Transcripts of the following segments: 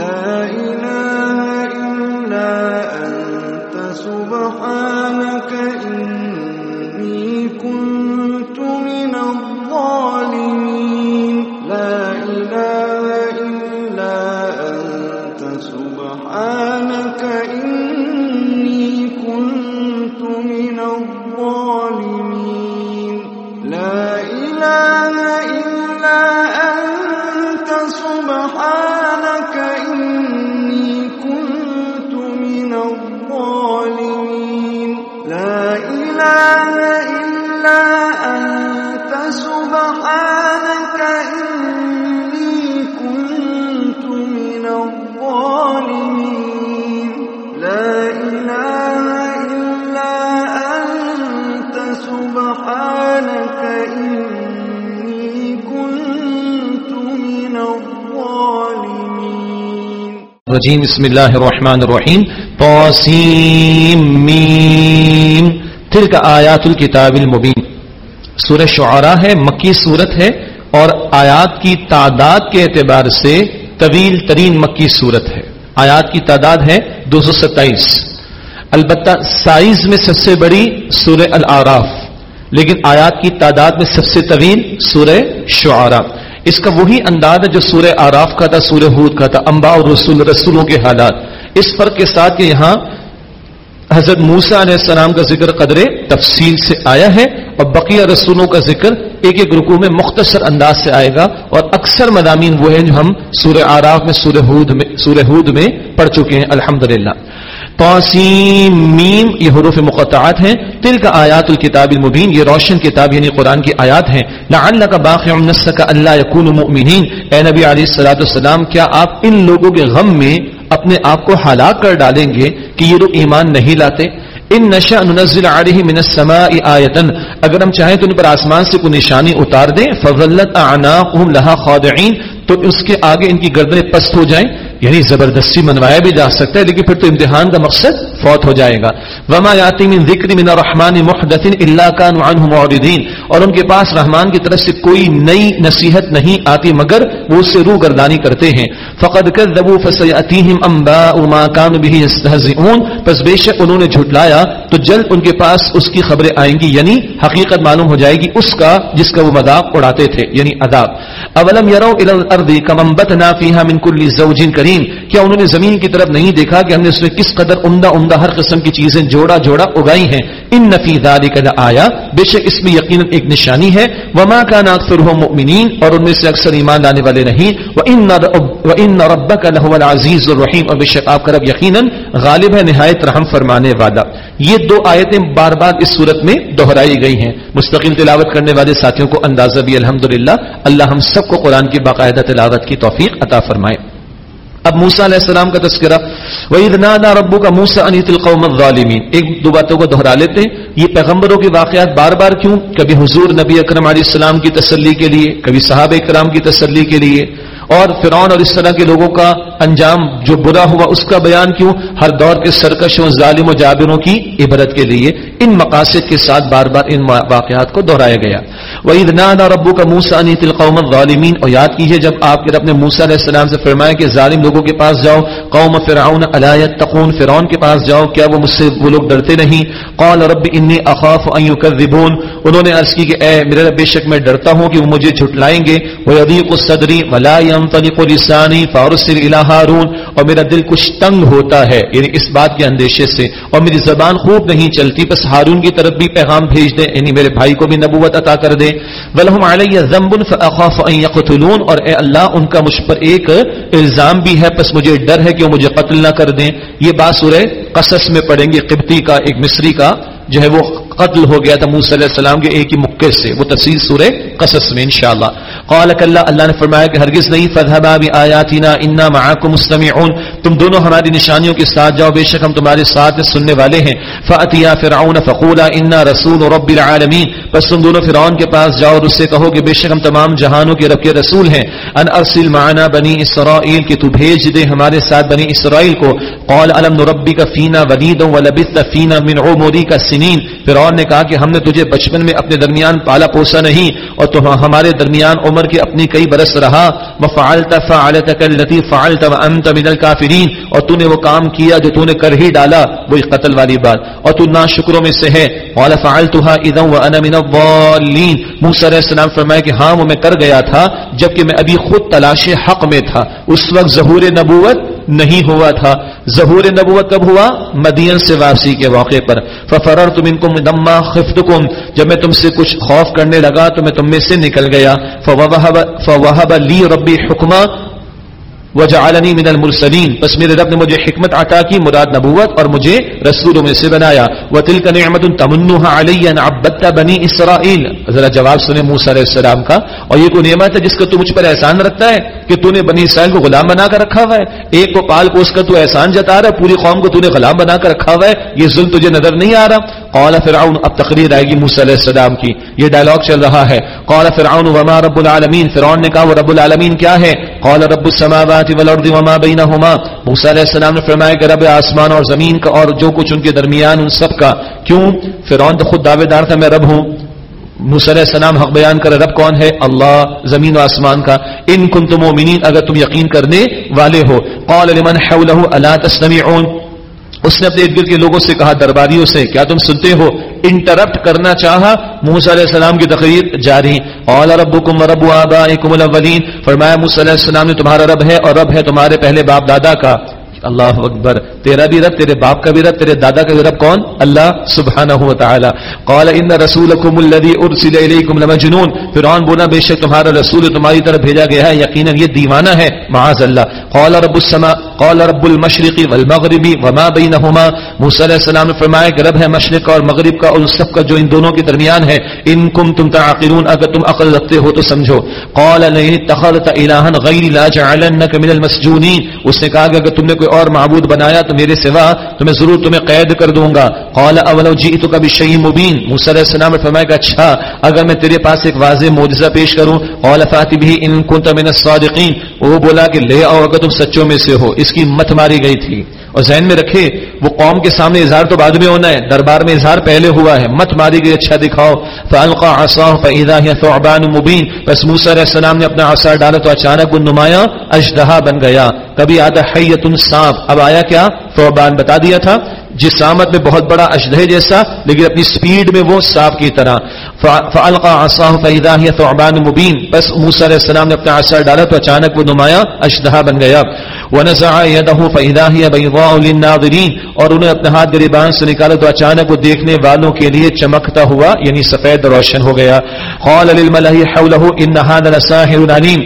لا إله إلا أنت سبحانك الظالمين رجیم بسم اللہ الرحمن الرحیم توسیم میم تلک آیات الکتاب المبین سورہ شعراء ہے، مکی صورت ہے اور آیات کی تعداد کے اعتبار سے طویل ترین مکی صورت ہے۔ آیات کی تعداد ہے دو سو ستائیس۔ البتہ سائز میں سب سے بڑی سورہ العراف، لیکن آیات کی تعداد میں سب سے طویل سورہ شعراء۔ اس کا وہی انداز ہے جو سورہ آراف کا تھا، سورہ ہود کا تھا انباء اور رسول، رسولوں کے حالات۔ اس فرق کے ساتھ کہ یہاں حضرت موسا علیہ السلام کا ذکر قدر تفصیل سے آیا ہے اور بقیہ رسولوں کا ذکر ایک ایک رکوع میں مختصر انداز سے آئے گا اور اکثر مضامین وہ ہیں جو ہم سورہ آراف میں، سورہ ہود میں، سورہ ہود میں پڑھ چکے ہیں۔ الحمدللہ۔ توسیم میم، یہ حروف مقطعات ہیں۔ تل کا آیات الکتاب المبین، یہ روشن کتاب یعنی قرآن کی آیات ہیں۔ لعلک باقی نفسک اللہ یکون مؤمنین۔ اے نبی علیہ الصلوۃ والسلام، کیا آپ ان لوگوں کے غم میں اپنے آپ کو ہلاک کر ڈالیں گے کہ یہ لوگ ایمان نہیں لاتے؟ ان نشا ننزل علیہ من السماء آیتن اگر ہم چاہیں تو ان پر آسمان سے کوئی نشانی اتار دیں۔ فظلت اعناقهم لها خاضعین۔ تو اس کے آگے ان کی گردنیں پست ہو جائیں یعنی زبردستی منوایا بھی جا سکتا ہے، لیکن پھر تو امتحان کا مقصد فوت ہو جائے گا۔ وما یاتی من ذکر من الرحمن محدث الا كانوا عنه معرضین اور ان کے پاس رحمان کی طرف سے کوئی نئی نصیحت نہیں آتی، مگر وہ اس سے روح گردانی کرتے ہیں۔ فقد كذبوا فسياتيهم انباء ما كانوا به يستهزئون۔ پس بے شک انہوں نے جھٹلایا، تو جلد ان کے پاس اس کی خبریں آئیں گی یعنی حقیقت معلوم ہو جائے گی اس کا جس کا وہ مذاق اڑاتے تھے یعنی عذاب۔ اولم يروا الى الارض كما انبتنا فيها من كل زوج كريم۔ کیا انہوں نے زمین کی طرف نہیں دیکھا کہ ہم نے اس میں کس قدر عمدہ عمدہ ہر قسم کی چیزیں جوڑا جوڑا اگائی ہیں؟ ان نفی ذالک آیا بے شک اس میں یقینا ایک نشانی ہے۔ وما كان اكثرهم مؤمنین اور ان میں سے اکثر ایمان لانے والے نہیں۔ وان ربك لهو العزيز الرحیم اور بے شک آپ کا رب یقینا غالب ہے، نہایت رحم فرمانے والا۔ یہ دو آیتیں بار بار اس صورت میں دہرائی گئی ہیں۔ مستقل تلاوت کرنے والے ساتھیوں کو اندازہ بھی الحمدللہ۔ اللہ ہم سب کو قرآن کی باقاعدہ تلاوت کی توفیق عطا فرمائے۔ اب موسا علیہ السلام کا تذکرہ وہی ربو کا موسا انیت القوم الظالمین ایک دو باتوں کو دہرا لیتے ہیں۔ یہ پیغمبروں کے واقعات بار بار کیوں؟ کبھی حضور نبی اکرم علیہ السلام کی تسلی کے لیے، کبھی صحابہ کرام کی تسلی کے لیے۔ اور فرعون اور اس طرح کے لوگوں کا انجام جو برا ہوا، اس کا بیان کیوں؟ ہر دور کے سرکشوں، ظالم و جابروں کی عبرت کے لیے۔ ان مقاصد کے ساتھ بار بار ان واقعات کو دہرایا گیا۔ وہی نادا ربو کا موسا انیت القوم الظالمین اور یاد کیجیے جب آپ کے رب نے موسا علیہ السلام سے فرمایا کہ ظالم لوگوں کے پاس جاؤ، قوم فرعون علایت تقون فرعون کے پاس جاؤ، کیا وہ مجھ سے وہ لوگ ڈرتے نہیں؟ قال رب انی اخاف ان یکذبون انہوں نے عرض کی کہ اے میرے رب، بے شک میں ڈرتا ہوں کہ وہ مجھے جھٹلائیں گے۔ وہ یضیق الصدری ولا ينطلق لسانی فارسل الى هارون۔ اور میرا دل کچھ تنگ ہوتا ہے یعنی اس بات کے اندیشے سے۔ اور میری زبان خوب نہیں چلتی، بس ہارون کی طرف بھی پیغام بھیج دیں۔ یعنی میرے بھائی کو بھی نبوت عطا کر دے ولہم علیہ ذنب فاخاف ان یقتلون، اور اے اللہ، ان کا مجھ پر ایک الزام بھی ہے، پس مجھے ڈر ہے کہ وہ مجھے قتل نہ کر دیں۔ یہ بات سورہ قصص میں پڑھیں گے، قبطی کا، ایک مصری کا، جو ہے وہ قتل ہو گیا تھا موسی علیہ السلام کے ایک ہی مکے سے، وہ تفصیل سورہ قصص میں انشاءاللہ۔ قال اللہ اللہ نے فرمایا کہ ہرگز نہیں، فذهبا بآیاتنا انا معكم مستمعون۔ تم دونوں ہماری نشانیوں کے ساتھ جاؤ، بے شک ہم تمہارے ساتھ سننے والے ہیں۔ فاتیا فرعون فقولا، انا رسول رب العالمین۔ بس تم دونوں فرعون کے پاس جاؤ اور اس سے کہو کہ بے شک ہم تمام جہانوں کے رب کے رسول ہیں۔ ان ارسل معنا بنی اسرائیل کہ تو بھیج دے ہمارے ساتھ بنی اسرائیل کو۔ قال، الم نربک فینا وليدا ولبثت فینا من عمرك سنین۔ فرعون فرعون نے کہا کہ ہم نے تجھے بچپن میں اپنے درمیان پالا پوسا نہیں اور تو ہمارے درمیان عمر کے اپنی کئی برس رہا۔ وفعلت فعلتك التي فعلت وانت من الكافرين اور تو نے وہ کام کیا جو تو نے کر ہی ڈالا۔ وہی قتل والی بات۔ اور تو ناشکروں میں سے ہے۔ قال فعلتها اذا وانا من الضالين موسی علیہ السلام فرمایا کہ ہاں وہ میں کر گیا تھا، جبکہ میں ابھی خود تلاش حق میں تھا۔ اس وقت ظہور نبوت نہیں ہوا تھا۔ ظہور نبوت کب ہوا؟ مدین سے واپسی کے موقع پر۔ ففرر تم ان کو مدما خفت جب میں تم سے کچھ خوف کرنے لگا تو میں تم میں سے نکل گیا۔ فوہب لی ربی حکمہ وجعلنی من المرسلین۔ پس میرے رب نے مجھے حکمت عطا کی، مراد نبوت اور مجھے رسولوں میں سے بنایا۔ وتلک نعمت تمنها علی ان عبدت بنی اسرائیل۔ ذرا جواب سنے موسی علیہ السلام کا۔ اور یہ کوئی نعمت ہے جس کا تو مجھ پر احسان رکھتا ہے کہ تو نے بنی اسرائیل کو غلام بنا کر رکھا ہوا ہے؟ ایک کو پال پوس کر تو احسان جتا رہا ہے، پوری قوم کو تو نے غلام بنا کر رکھا ہوا ہے۔ یہ ظلم تجھے نظر نہیں آ رہا۔ قال فرعون، اب تقریر آئے گی موسی علیہ السلام کی۔ یہ ڈائلاگ چل رہا ہے۔ قال فرعون وما رب العالمین، فرعون نے کہا وہ رب العالمین کیا ہے؟ قال رب السماوات والارض وما بينهما موسی علیہ السلام نے فرمایا کہ رب آسمان اور زمین کا اور جو کچھ ان کے درمیان ان سب کا۔ کیوں؟ فرعون تو خود دعوے دار تھا، میں رب ہوں۔ موسی علیہ السلام حق بیان کر رب کون ہے؟ اللہ، زمین و آسمان کا۔ ان کنتم مؤمنین اگر تم یقین کرنے والے ہو۔ قال لمن حوله الا تستمعون؟ اس نے اپنے ارد گرد کے لوگوں سے کہا، درباریوں سے، کیا تم سنتے ہو؟ انٹرپٹ کرنا چاہا؟ موسیٰ علیہ السلام کی تقریر جاری۔ اولا ربکم رب آبائکم الاولین۔ فرمایا، موسیٰ علیہ السلام نے تمہارا رب ہے اور رب ہے تمہارے پہلے باپ دادا کا۔ اللہ اکبر، تیرا بھی رب، تیرے باپ کا بھی رب، تیرے دادا کا بھی رب کون؟ اللہ سبحانہ و تعالی۔ قال، ان رسولکم الذی ارسل الیکم لمجنون۔ فرعون بولا، بے شک تمہارا رسول تمہاری طرف بھیجا گیا ہے، یقینا یہ دیوانہ ہے، معاذ اللہ۔ قال رب السماء قال رب المشرق والمغرب وما بينهما موسی علیہ السلام نے فرمایا کہ رب ہے مشرق اور مغرب کا اور سب کا جو ان دونوں کے درمیان ہے، ان کنتم تعقلون، اگر تم عقل رکھتے ہو تو سمجھو۔ قال لئن اتخذت الها غير لا جعلنك من المسجونين اس نے کہا کہ اگر تم نے کوئی اور معبود بنایا تو میرے سوا تو میں ضرور تمہیں قید کر دوں گا۔ قال اولو جئتك بشيء مبين موسی علیہ السلام نے فرمایا کہ اچھا اگر میں تیرے پاس ایک واضح معجزہ پیش کروں، قال فات به ان كنت من الصادقين وہ بولا کہ لے آؤ اگر تم سچوں میں سے ہو۔ اس کی مت ماری گئی تھی اور ذہن میں رکھے وہ قوم کے سامنے اظہار تو بعد میں ہونا ہے، دربار میں اظہار پہلے ہوا ہے۔ مت ماری گئی اچھا دکھاؤ۔ فالقا عصاه فاذا هي ثعبان مبين۔ بس موسی علیہ السلام نے اپنا عصا ڈالا تو اچانک وہ نمایاں اشدہا بن گیا۔ کبھی آتا حیت سانپ اب آیا کیا؟ ثعبان بتا دیا تھا۔ جس آمد میں بہت بڑا اشدہ جیسا، لیکن اپنی سپیڈ میں وہ صاف کی طرح۔ فالقا عصاه فاذا هي ثعبان مبين۔ بس موسی علیہ السلام نے اپنا عصا ڈالا تو اچانک وہ نمایاں اشدہا بن گیا۔ ونزع يده فاذا هي بيضاء للناظرين۔ اور انہیں اپنے ہاتھ گریبان سے نکالا تو اچانک وہ دیکھنے والوں کے لیے چمکتا ہوا یعنی سفید روشن ہو گیا۔ قال للملأ حوله ان هذا لساحر عليم۔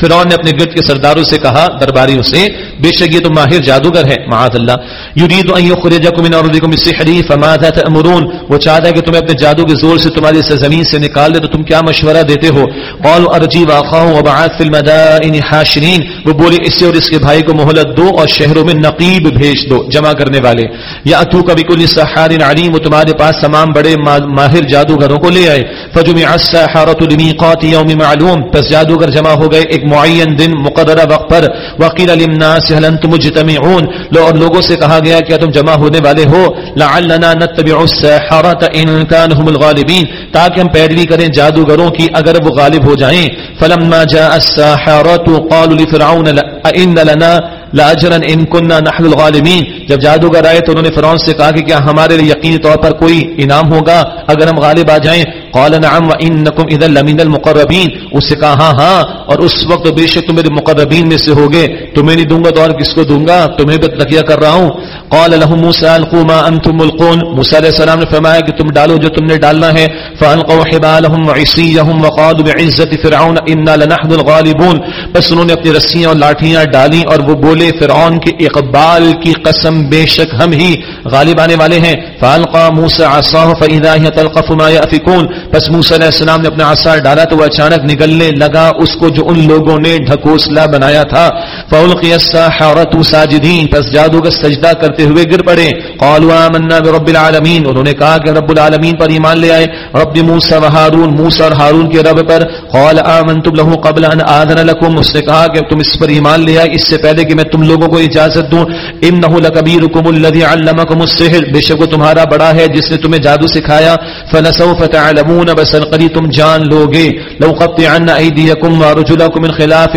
فرعون نے اپنے گرد کے سرداروں سے کہا درباریوں سے بے شک یہ تو ماہر جادوگر ہے، معاذ اللہ۔ یرید ان یخرجکم من ارضکم بالسحر فماذا تأمرون؟ وہ چاہتا ہے کہ تمہیں اپنے جادو کے زور سے تمہاری زمین سے نکال دے تو تم کیا مشورہ دیتے ہو؟ قالوا ارجی واخاه وبعث في المدائن حاشرین۔ وہ بولے، اس سے اور اس کے بھائی کو مہلت دو اور شہروں میں نقیب بھیج دو، جمع کرنے والے۔ یا اتو کبھی کل سحار علیم، وہ تمہارے پاس تمام بڑے ماہر جادوگروں کو لے آئے۔ فجمع السحرة لميقات يوم معلوم۔ پس جادوگر جمع ہو گئے، ایک معین دن مقررہ وقت پر وقیل للناس هل انتم مجتمعون؟ لو اور لوگوں سے کہا گیا کیا تم جمع ہونے والے ہو، لعلنا نتبع السحرة ان كانوا هم الغالبين تاکہ ہم پیروی کریں جادوگروں کی اگر وہ غالب ہو جائیں۔ فلما جاء الساحرة قالوا لفرعون ان لنا لاجرن ان کننا نحن الغالبین جب جادوگر آئے تو انہوں نے فرعون سے کہا کہ کیا ہمارے لیے یقینی طور پر کوئی انعام ہوگا اگر ہم غالب آ جائیں؟ قال نعم وانکم اذا لمن المقربین۔ اس سے کہا ہاں ہاں اور اس وقت بے شک تم میرے مقربین میں سے ہوگے۔ تمہیں نہیں دوں گا تو اور کس کو دوں گا؟ تمہیں بھی تکیہ کر رہا ہوں۔ قال لهم موسى القوا ما انتم ملقون. موسی علیہ السلام نے فرمایا کہ تم ڈالو جو تم نے ڈالنا ہے. فالقوا حبالهم وعصيهم وقالوا بعزه فرعون انا لنحن الغالبون. بس انہوں نے اپنی رسیاں اور لاٹھیاں ڈالی اور وہ بولے، فرعون کے اقبال کی قسم بے شک ہم ہی غالب آنے والے ہیں. فالقا موسى عصاه فاذا هي تلقف ما يافكون بس موسی علیہ السلام نے اپنا عصا ڈالا تو وہ اچانک نگلنے لگا. اس کو جو ان لوگوں نے ڈھکوسلا بنایا تھا. فالقي السحرة ساجدين. پس جادوگر سجدہ کرتے کرتے ہوئے گر پڑے۔ قالوا آمنا برب العالمین۔ انہوں نے کہا کہ رب العالمین پر ایمان لے آئے۔ رب موسیٰ و ہارون، موسیٰ اور ہارون کے رب پر۔ قال آمنتم له قبل ان آذن لكم اس نے کہا کہ تم اس پر ایمان لے آئے۔ اس سے پہلے کہ میں تم لوگوں کو اجازت دوں۔ انه لکبیرکم الذی علمکم السحر۔ بے شک وہ تمہارا بڑا ہے جس نے تمہیں جادو سکھایا۔ فلسوف تعلمون بس قریب، تم جان لوگے۔ لو قطعن ایدیکم وارجلکم من خلاف۔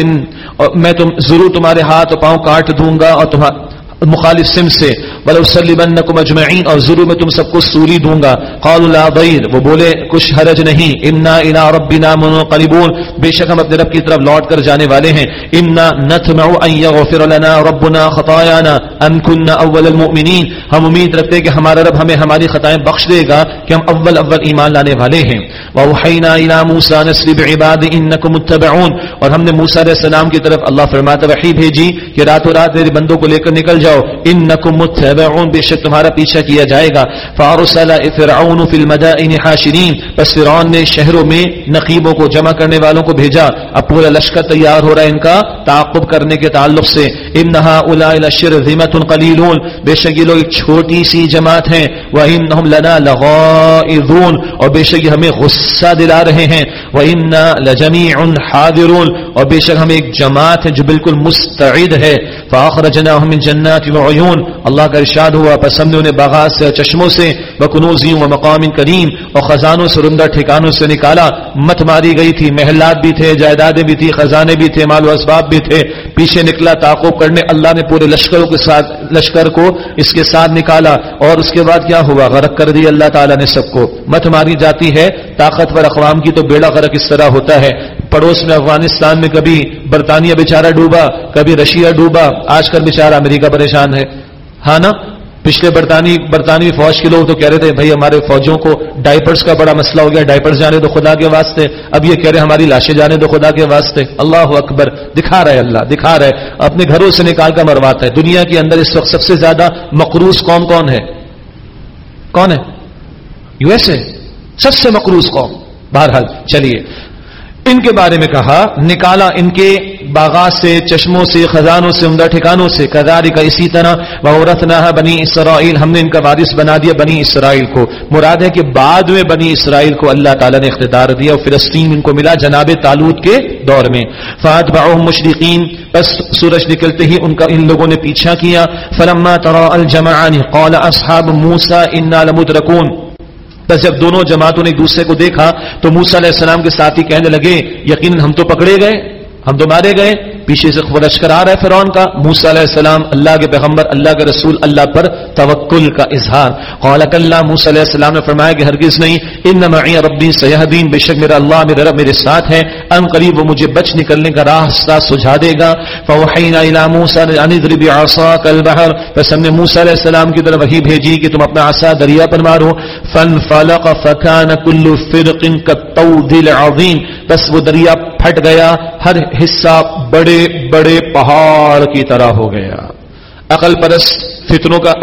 میں تم ضرور تمہارے ہاتھ اور پاؤں کاٹ دوں گا اور تمہارا مخالف سم سے ولوسلمنکم اجمعین اور ضرور میں تم سب کو سولی دوں گا۔ قالوا لا ضیر وہ بولے، کچھ حرج نہیں۔ انا الى ربنا منقلبون۔ بے شک ہم اپنے رب کی طرف لوٹ کر جانے والے ہیں۔ انا نطمع ان يغفر لنا ربنا خطايانا۔ ان كنا اول المؤمنین ہم امید رکھتے ہیں کہ ہمارا رب ہمیں ہماری خطائیں بخش دے گا کہ ہم اول اول ایمان لانے والے ہیں۔ واوحینا الى موسی نسر بعباد انکم متبعون۔ اور ہم نے موسی علیہ السلام کی طرف اللہ فرماتا وحی بھیجی کہ راتوں رات میرے بندوں کو لے کر نکل جاؤ جاؤ انکم متبعون، بے شک تمہارا پیچھا کیا جائے گا۔ فارسل فرعون فی المدائن حاشرین پس فرعون نے شہروں میں نقیبوں کو جمع کرنے والوں کو بھیجا۔ اب پورا لشکر تیار ہو رہا ہے ان کا تعاقب کرنے کے تعلق سے۔ انہا اولئک لشرذمۃ قلیلون بے شک یہ لوگ ایک چھوٹی سی جماعت ہیں۔ وانہم لنا لغائظون۔ اور بے شک یہ ہمیں غصہ دلا رہے ہیں۔ وانا لجميع حاضرون۔ اور بے شک ہم ایک جماعت ہے جو بالکل مستعد ہے۔ فاخرجناهم من جنات جنات و عیون اللہ کا ارشاد ہوا، پس ہم نے انہیں باغات سے، چشموں سے، بکنوزیوں و مقام کریم اور خزانوں سے رندہ ٹھکانوں سے نکالا۔ مت ماری گئی تھی، محلات بھی تھے، جائیدادیں بھی تھی خزانے بھی تھے، مال و اسباب بھی تھے۔ پیچھے نکلا تعقب کرنے، اللہ نے پورے لشکروں کے ساتھ، لشکر کو اس کے ساتھ نکالا۔ اور اس کے بعد کیا ہوا؟ غرق کر دی اللہ تعالیٰ نے سب کو۔ مت ماری جاتی ہے، طاقتور اقوام کی تو بیڑا غرق اس طرح ہوتا ہے۔ پڑوس میں افغانستان میں کبھی برطانیہ بیچارہ ڈوبا، کبھی رشیا ڈوبا، آج کل بیچارہ امریکہ پریشان ہے۔ ہاں نا؟ پچھلے برطانوی برطانوی فوج کے لوگ تو کہہ رہے تھے، بھائی ہمارے فوجوں کو ڈائپرز کا بڑا مسئلہ ہو گیا، ڈائپرز جانے تو خدا کے واسطے۔ اب یہ کہہ رہے ہماری لاشیں جانے تو خدا کے واسطے۔ اللہ اکبر، دکھا رہے اللہ، دکھا رہے اپنے گھروں سے نکال کر مرواتا ہے دنیا کے اندر اس وقت سب سے زیادہ مقروض قوم کون ہے؟ کون ہے؟ U S A. سب سے مقروض قوم۔ بہرحال، چلیے۔ ان کے بارے میں کہا، نکالا ان کے باغات سے، چشموں سے، خزانوں سے، عمدہ ٹھکانوں سے۔ کداری کا اسی طرح وورت نہ بنی اسرائیل ہم نے ان کا وارث بنا دیا بنی اسرائیل کو۔ مراد ہے کہ بعد میں بنی اسرائیل کو اللہ تعالیٰ نے اقتدار دیا اور فلسطین ان کو ملا جناب تالوت کے دور میں۔ فات باؤ مشرقین بس سورج نکلتے ہی ان کا، ان لوگوں نے پیچھا کیا۔ فلما ترا الجمعان قال اصحاب موسى انا لمدركون۔ بس جب دونوں جماعتوں نے ایک دوسرے کو دیکھا تو موسا علیہ السلام کے ساتھ ہی کہنے لگے، یقیناً ہم تو پکڑے گئے۔ ہم تو مارے گئے، پیچھے سے لشکر آ رہا ہے فرعون کا۔ موسا علیہ السلام، اللہ کے پیغمبر، اللہ کے رسول، اللہ پر توکل کا اظہار۔ قال اللہ موسا علیہ السلام نے فرمایا کہ ہرگز نہیں، ان معی ربی سیاحدین بے شک میرا اللہ میرے رب میرے ساتھ ہے ان قریب وہ مجھے بچ نکلنے کا راستہ سجھا دے گا۔ فوحینا الى موسى ان اضرب عصاك البحر۔ پس ہم نے موسی علیہ السلام کی طرف وحی بھیجی کہ تم اپنا عصا دریا پر مارو۔ فانفلق فكان كل فرق كالطود العظیم۔ بس وہ دریا پھٹ گیا، ہر حصہ بڑے بڑے پہاڑ کی طرح ہو گیا۔ عقل پرست فتنوں کا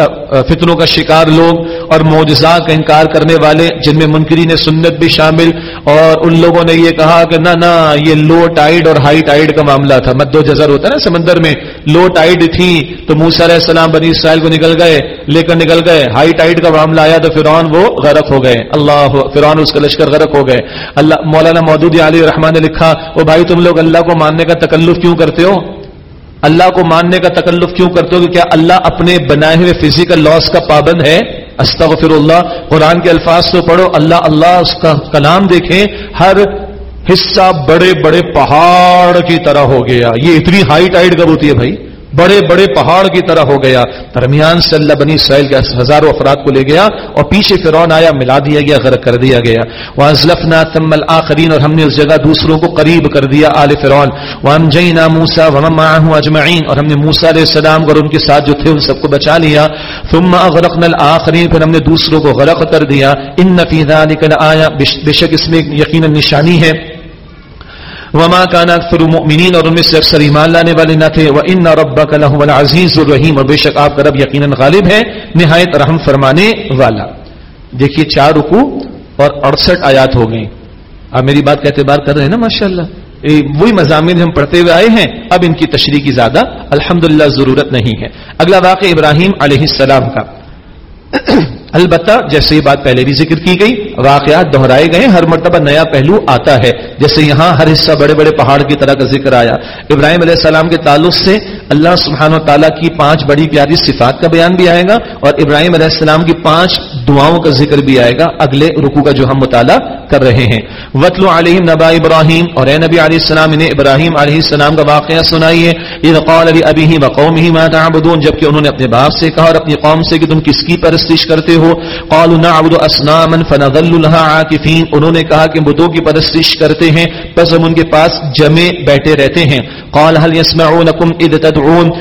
فتنوں کا شکار لوگ اور معجزات کا انکار کرنے والے جن میں منکرین سنت بھی شامل اور ان لوگوں نے یہ کہا کہ نہ نہ، یہ لو ٹائڈ اور ہائی ٹائڈ کا معاملہ تھا۔ مد و جزر ہوتا ہے نا سمندر میں۔ لو ٹائڈ تھی تو موسا علیہ السلام بنی اسرائیل کو نکل گئے لے کر نکل گئے۔ ہائی ٹائڈ کا معاملہ آیا تو فرعون وہ غرق ہو گئے۔ اللہ، فرعون اس کا لشکر غرق ہو گئے۔ اللہ، مولانا مودود علی رحمان نے لکھا وہ بھائی تم لوگ اللہ کو ماننے کا تکلف کیوں کرتے ہو؟ اللہ کو ماننے کا تکلف کیوں کرتے ہو کہ کیا اللہ اپنے بنائے ہوئے فزیکل لاس کا پابند ہے؟ استغفر اللہ قرآن کے الفاظ تو پڑھو، اللہ اللہ اس کا کلام دیکھیں، ہر حصہ بڑے بڑے پہاڑ کی طرح ہو گیا۔ یہ اتنی ہائی ٹائڈ کب ہوتی ہے بھائی؟ بڑے بڑے پہاڑ کی طرح ہو گیا۔ درمیان سے اللہ بنی اسرائیل کے ہزاروں افراد کو لے گیا اور پیچھے فرعون آیا، ملا دیا گیا، غرق کر دیا گیا۔ وہ ازلفنا تم الآخرین اور ہم نے اس جگہ دوسروں کو قریب کر دیا، آل فرعون۔ وام جینا موسا وم اجمعین اور ہم نے موسا علیہ السلام اور ان کے ساتھ جو تھے ان سب کو بچا لیا۔ ثم اغرقنا الآخرین پھر ہم نے دوسروں کو غرق کر دیا۔ ان فی ذلک آیا بے شک اس میں یقینا نشانی ہے۔ وما كان اكثر المؤمنين اور ان میں سے اکثر ایمان لانے والے نہ تھے وان ربك لهو العزيز الرحيم اور بے شک آپ کا رب یقینا غالب ہے، نہایت رحم فرمانے والا۔ دیکھیے چار رکوع اور 68 آیات ہو گئی آپ میری بات کا اعتبار کر رہے ہیں نا، ماشاءاللہ۔ وہی مضامین ہم پڑھتے ہوئے آئے ہیں۔ اب ان کی تشریح کی زیادہ الحمدللہ ضرورت نہیں ہے۔ اگلا واقع ابراہیم علیہ السلام کا۔ البتہ جیسے یہ بات پہلے بھی ذکر کی گئی، واقعات دہرائے گئے ہر مرتبہ نیا پہلو آتا ہے۔ جیسے یہاں ہر حصہ بڑے بڑے پہاڑ کی طرح کا ذکر آیا۔ ابراہیم علیہ السلام کے تعلق سے اللہ سبحانہ و تعالیٰ کی پانچ بڑی پیاری صفات کا بیان بھی آئے گا اور ابراہیم علیہ السلام کی پانچ دعاؤں کا ذکر بھی آئے گا اگلے رکو کا جو ہم مطالعہ کر رہے ہیں۔ وطل علیہ نبا ابراہیم اور اے نبی علیہ السلام نے ابراہیم علیہ السلام کا واقعہ سنائیے ابھی وقوم ہی تعبدون، جبکہ انہوں نے اپنے باپ سے کہا اور اپنی قوم سے کہ تم کس کی پرستش کرتے ہو؟ قالوا نعبد اسناما فنظل لها عاكفين۔ انہوں نے کہا کہ بتوں کی پرستش کرتے ہیں پس ہم ان کے پاس جمے بیٹھے رہتے ہیں۔ قال هل يسمعونكم اذ تدعون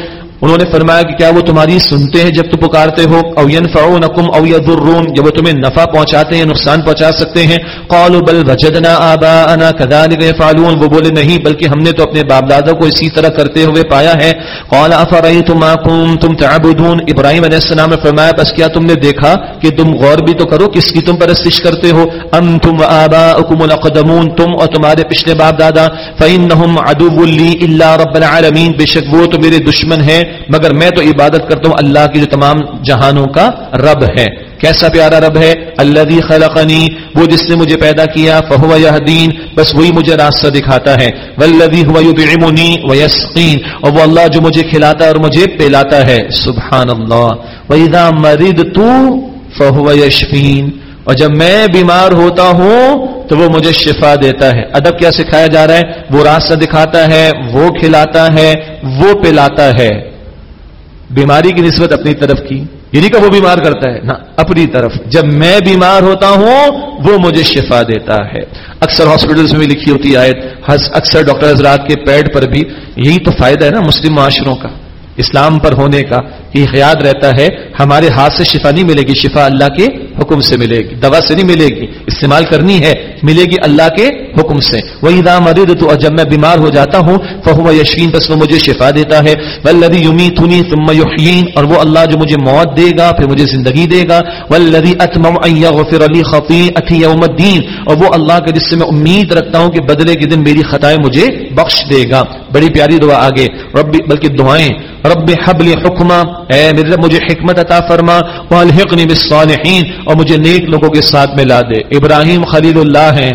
انہوں نے فرمایا کہ کیا وہ تمہاری سنتے ہیں جب تو پکارتے ہو؟ او ينفعونكم او يضرون جب وہ تمہیں نفع پہنچاتے ہیں، نقصان پہنچا سکتے ہیں۔ قالوا بل وجدنا آباءنا كذلك يفعلون وہ بولے نہیں، بلکہ ہم نے تو اپنے باپ دادا کو اسی طرح کرتے ہوئے پایا ہے۔ قال افرأيتم ما كنتم تعبدون۔ ابراہیم علیہ السلام نے فرمایا، بس کیا تم نے دیکھا کہ تم غور بھی تو کرو کس کی تم پرستش کرتے ہو؟ ام تم الاقدمون، تم اور تمہارے پچھلے باپ دادا فانهم عدو لي الا رب العالمین بے شک وہ تو میرے دشمن ہیں۔ مگر میں تو عبادت کرتا ہوں اللہ کی جو تمام جہانوں کا رب ہے۔ کیسا پیارا رب ہے؟ اللہ خلقنی، وہ جس نے مجھے پیدا کیا، فہو دین بس وہی مجھے راستہ دکھاتا ہے۔ ولدی ویسقین۔ اور وہ اللہ جو مجھے کھلاتا ہے اور مجھے پلاتا ہے۔ سبحان اللہ وَإِذَا مرید تو فہو یشفین۔ اور جب میں بیمار ہوتا ہوں، تو وہ مجھے شفا دیتا ہے۔ ادب کیا سکھایا جا رہا ہے؟ وہ راستہ دکھاتا ہے، وہ کھلاتا ہے، وہ پلاتا ہے۔ بیماری کی نسبت اپنی طرف کی یعنی کہ وہ بیمار کرتا ہے نا اپنی طرف۔ جب میں بیمار ہوتا ہوں، وہ مجھے شفا دیتا ہے۔ اکثر ہاسپٹلس میں بھی لکھی ہوتی ہے اکثر ڈاکٹر حضرات کے پیڈ پر بھی یہی تو فائدہ ہے نا، مسلم معاشروں کا، اسلام پر ہونے کا۔ یہ خیال رہتا ہے، ہمارے ہاتھ سے شفا نہیں ملے گی، شفا اللہ کے حکم سے ملے گی، دوا سے نہیں ملے گی، استعمال کرنی ہے، ملے گی اللہ کے حکم سے۔ وہی دام مرد تو جب میں بیمار ہو جاتا ہوں فہو یشین بس وہ مجھے شفا دیتا ہے۔ ولدی یومی تھنی تم یحین اور وہ اللہ جو مجھے موت دے گا، پھر مجھے زندگی دے گا۔ ولدی اتمم یغفر علی خطی اتی یوم الدین اور وہ اللہ کے، جس سے میں امید رکھتا ہوں کہ بدلے کے دن میری خطائیں مجھے بخش دے گا۔ بڑی پیاری دعا آگے۔ ربی، بلکہ دعائیں۔ رب حبل حکمہ اے میرے رب، مجھے حکمت عطا فرما والحقنی بالصالحین اور مجھے نیک لوگوں کے ساتھ ملا دے۔ ابراہیم خلیل اللہ ہیں۔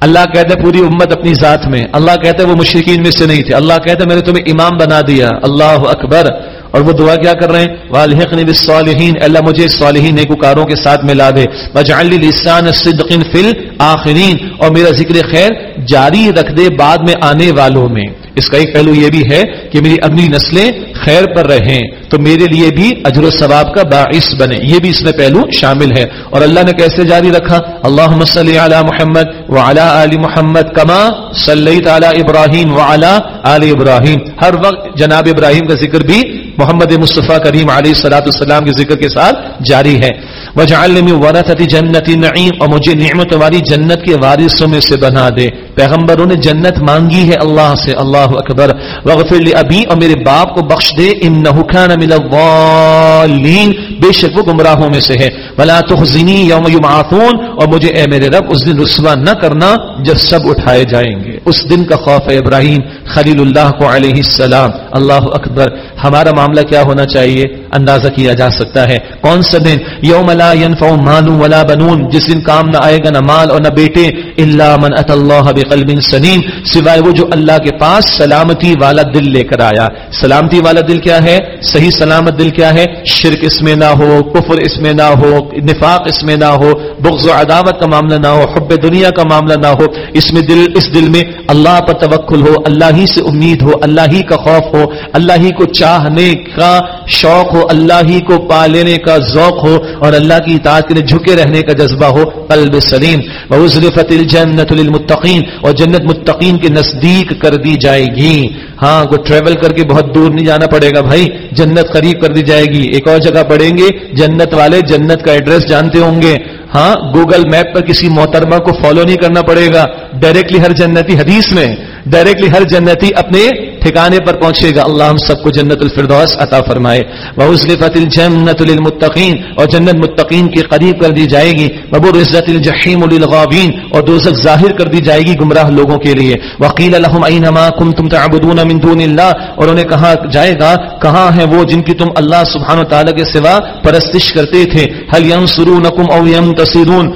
اللہ کہتے پوری امت اپنی ذات میں۔ اللہ کہتے وہ مشرقین میں سے نہیں تھے۔ اللہ کہتے میں نے تمہیں امام بنا دیا۔ اللہ اکبر۔ اور وہ دعا کیا کر رہے ہیں؟ والحقنی بالصالحین اللہ مجھے صالحین نیکوکاروں کے ساتھ ملا دے۔ وجعل لسان صدق فی الاخرین اور میرا ذکر خیر جاری رکھ دے بعد میں آنے والوں میں۔ اس کا ایک پہلو یہ بھی ہے کہ میری اگلی نسلیں خیر پر رہیں تو میرے لیے بھی اجر و ثواب کا باعث بنے۔ یہ بھی اس میں پہلو شامل ہے۔ اور اللہ نے کیسے جاری رکھا؟ اللہ صلی علی محمد وعلی آل محمد کما صلی تعالی ابراہیم وعلی آل ابراہیم۔ ہر وقت جناب ابراہیم کا ذکر بھی محمد مصطفیٰ کریم علیہ السلاۃ السلام کے ذکر کے ساتھ جاری ہے۔ وجعلنی ورثت جنت نعیم اور مجھے نعمت والی جنت کے وارثوں میں سے بنا دے۔ پیغمبروں نے جنت مانگی ہے اللہ سے، اللہ اکبر۔ وغفر لی ابی اور میرے باپ کو بخش دے انہو کان من الضالین بے شک وہ گمراہوں میں سے ہے۔ ولا تخزنی یوم یبعثون اور مجھے اے میرے رب، اس دن رسوا نہ کرنا جب سب اٹھائے جائیں گے۔ اس دن کا خوف ہے ابراہیم خلیل اللہ کو علیہ السلام۔ اللہ اکبر۔ ہمارا معاملہ کیا ہونا چاہیے؟ اندازہ کیا جا سکتا ہے۔ کون سا دن؟ یوم لا ينفع مال ولا بنون. جس دن کام نہ آئے گا نہ مال اور نہ بیٹے، الا من اتى الله بقلب سلیم سوائے وہ جو اللہ کے پاس سلامتی والا دل لے کر آیا. سلامتی والا دل کیا ہے؟ صحیح سلامت دل کیا ہے؟ شرک اس میں نہ ہو، کفر اس میں نہ ہو، نفاق اس میں نہ ہو، بغض و عداوت کا معاملہ نہ ہو، حب دنیا کا معاملہ نہ ہو. اس میں دل، اس دل میں اللہ پر توکل ہو، اللہ ہی سے امید ہو، اللہ ہی کا خوف ہو، اللہ ہی کو چاہنے کا شوق ہو، اللہ ہی کو پا لینے کا ذوق ہو اور اللہ اللہ کی اطاعت کے لیے جھکے رہنے کا جذبہ ہو، قلب سلیم۔ وزرفت الجنت للمتقین اور جنت متقین کے نزدیک کر دی جائے گی۔ ہاں کوئی ٹریول کر کے بہت دور نہیں جانا پڑے گا بھائی۔ جنت قریب کر دی جائے گی۔ ایک اور جگہ پڑھیں گے۔ جنت والے جنت کا ایڈریس جانتے ہوں گے۔ ہاں گوگل میپ پر کسی محترمہ کو فالو نہیں کرنا پڑے گا۔ ڈائریکٹلی ہر جنتی حدیث میں۔ ڈائریکٹلی ہر جنتی اپنے ٹھکانے پر پہنچے گا۔ اللہ ہم سب کو جنت الفردوس عطا فرمائے۔ وَأُزْلِفَتِ الْجَنَّةُ لِلْمُتَّقِينَ۔ اور جنت متقین کی قریب کر دی جائے گی۔ وَبُرِزَتِ الْجَحِيمُ لِلْغَابِينَ۔ اور دوزخ ظاہر کر دی جائے گی گمراہ لوگوں کے لیے۔ وَقِيلَ لَهُمْ أَيْنَ مَا كُنْتُمْ تَعْبُدُونَ مِن دُونِ اللَّهِ۔ اور انہیں کہا جائے گا، کہاں ہیں وہ جن کی تم اللہ سبحانہ و تعالی کے سوا پرستش کرتے تھے؟ هل ينصرونكم او ينتصرون؟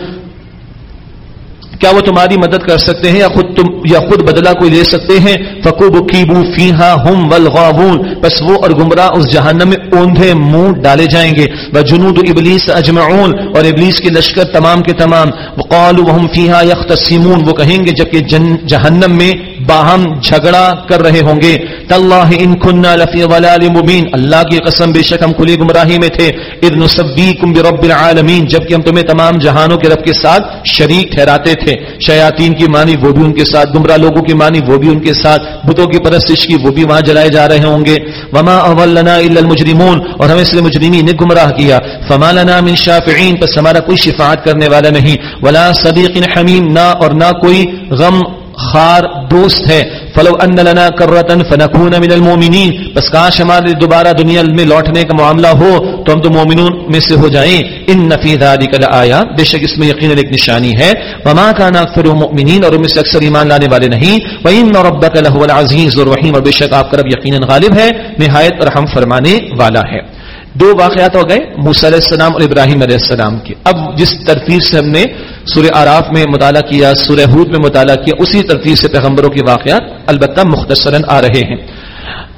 کیا وہ تمہاری مدد کر سکتے ہیں یا خود تم یا خود بدلہ کوئی لے سکتے ہیں؟ فکوب کیبو فیحا ہم ولغاون بس وہ اور گمراہ اس جہنم میں اوندھے منہ ڈالے جائیں گے۔ وہ جنود ابلیس اجمعون اور ابلیس کے لشکر تمام کے تمام۔ وقال وهم فیحا یختصمون وہ کہیں گے، جبکہ جن جہنم میں باہم جھگڑا کر رہے ہوں گے۔ تاللہ ان کننا لفی ضلال مبین۔ اللہ کی قسم، بے شک ہم کھلی گمراہی میں تھے۔ اذ نسبیکم برب العالمین۔ جبکہ ہم تمہیں تمام جہانوں کے رب کے ساتھ شریک ٹھہراتے تھے۔ ہیں شیاطین کی مانی وہ بھی ان کے ساتھ، گمراہ لوگوں کی مانی وہ بھی ان کے ساتھ، بتوں کی پرستش کی وہ بھی وہاں جلائے جا رہے ہوں گے۔ وما اولنا الا المجرمون، اور ہمیں اس لیے مجرمین نے گمراہ کیا۔ فما لنا من شافعین پس ہمارا کوئی شفاعت کرنے والا نہیں۔ ولا صدیق حمیم نہ اور نہ کوئی غم خار دوست ہے۔ فلو ان لنا کرتن فنکون من المؤمنین بس کاش ہمارے دوبارہ دنیا میں لوٹنے کا معاملہ ہو تو ہم تو مومنون میں سے ہو جائیں۔ ان نفی ذالک لآیا بے شک اس میں یقینا ایک نشانی ہے۔ وما كان اکثر المؤمنین اور ان میں سے اکثر ایمان لانے والے نہیں۔ وان ربک لهو العزیز الرحیم اور بے شک آپ کا رب یقینا غالب ہے۔ نہایت رحم فرمانے والا ہے۔ دو واقعات ہو گئے، موسیٰ علیہ السلام اور ابراہیم علیہ السلام کے۔ اب جس ترتیب سے ہم نے سورہ آراف میں مطالعہ کیا، سورہ ہود میں مطالعہ کیا، اسی ترتیب سے پیغمبروں کے واقعات البتہ مختصراً آ رہے ہیں۔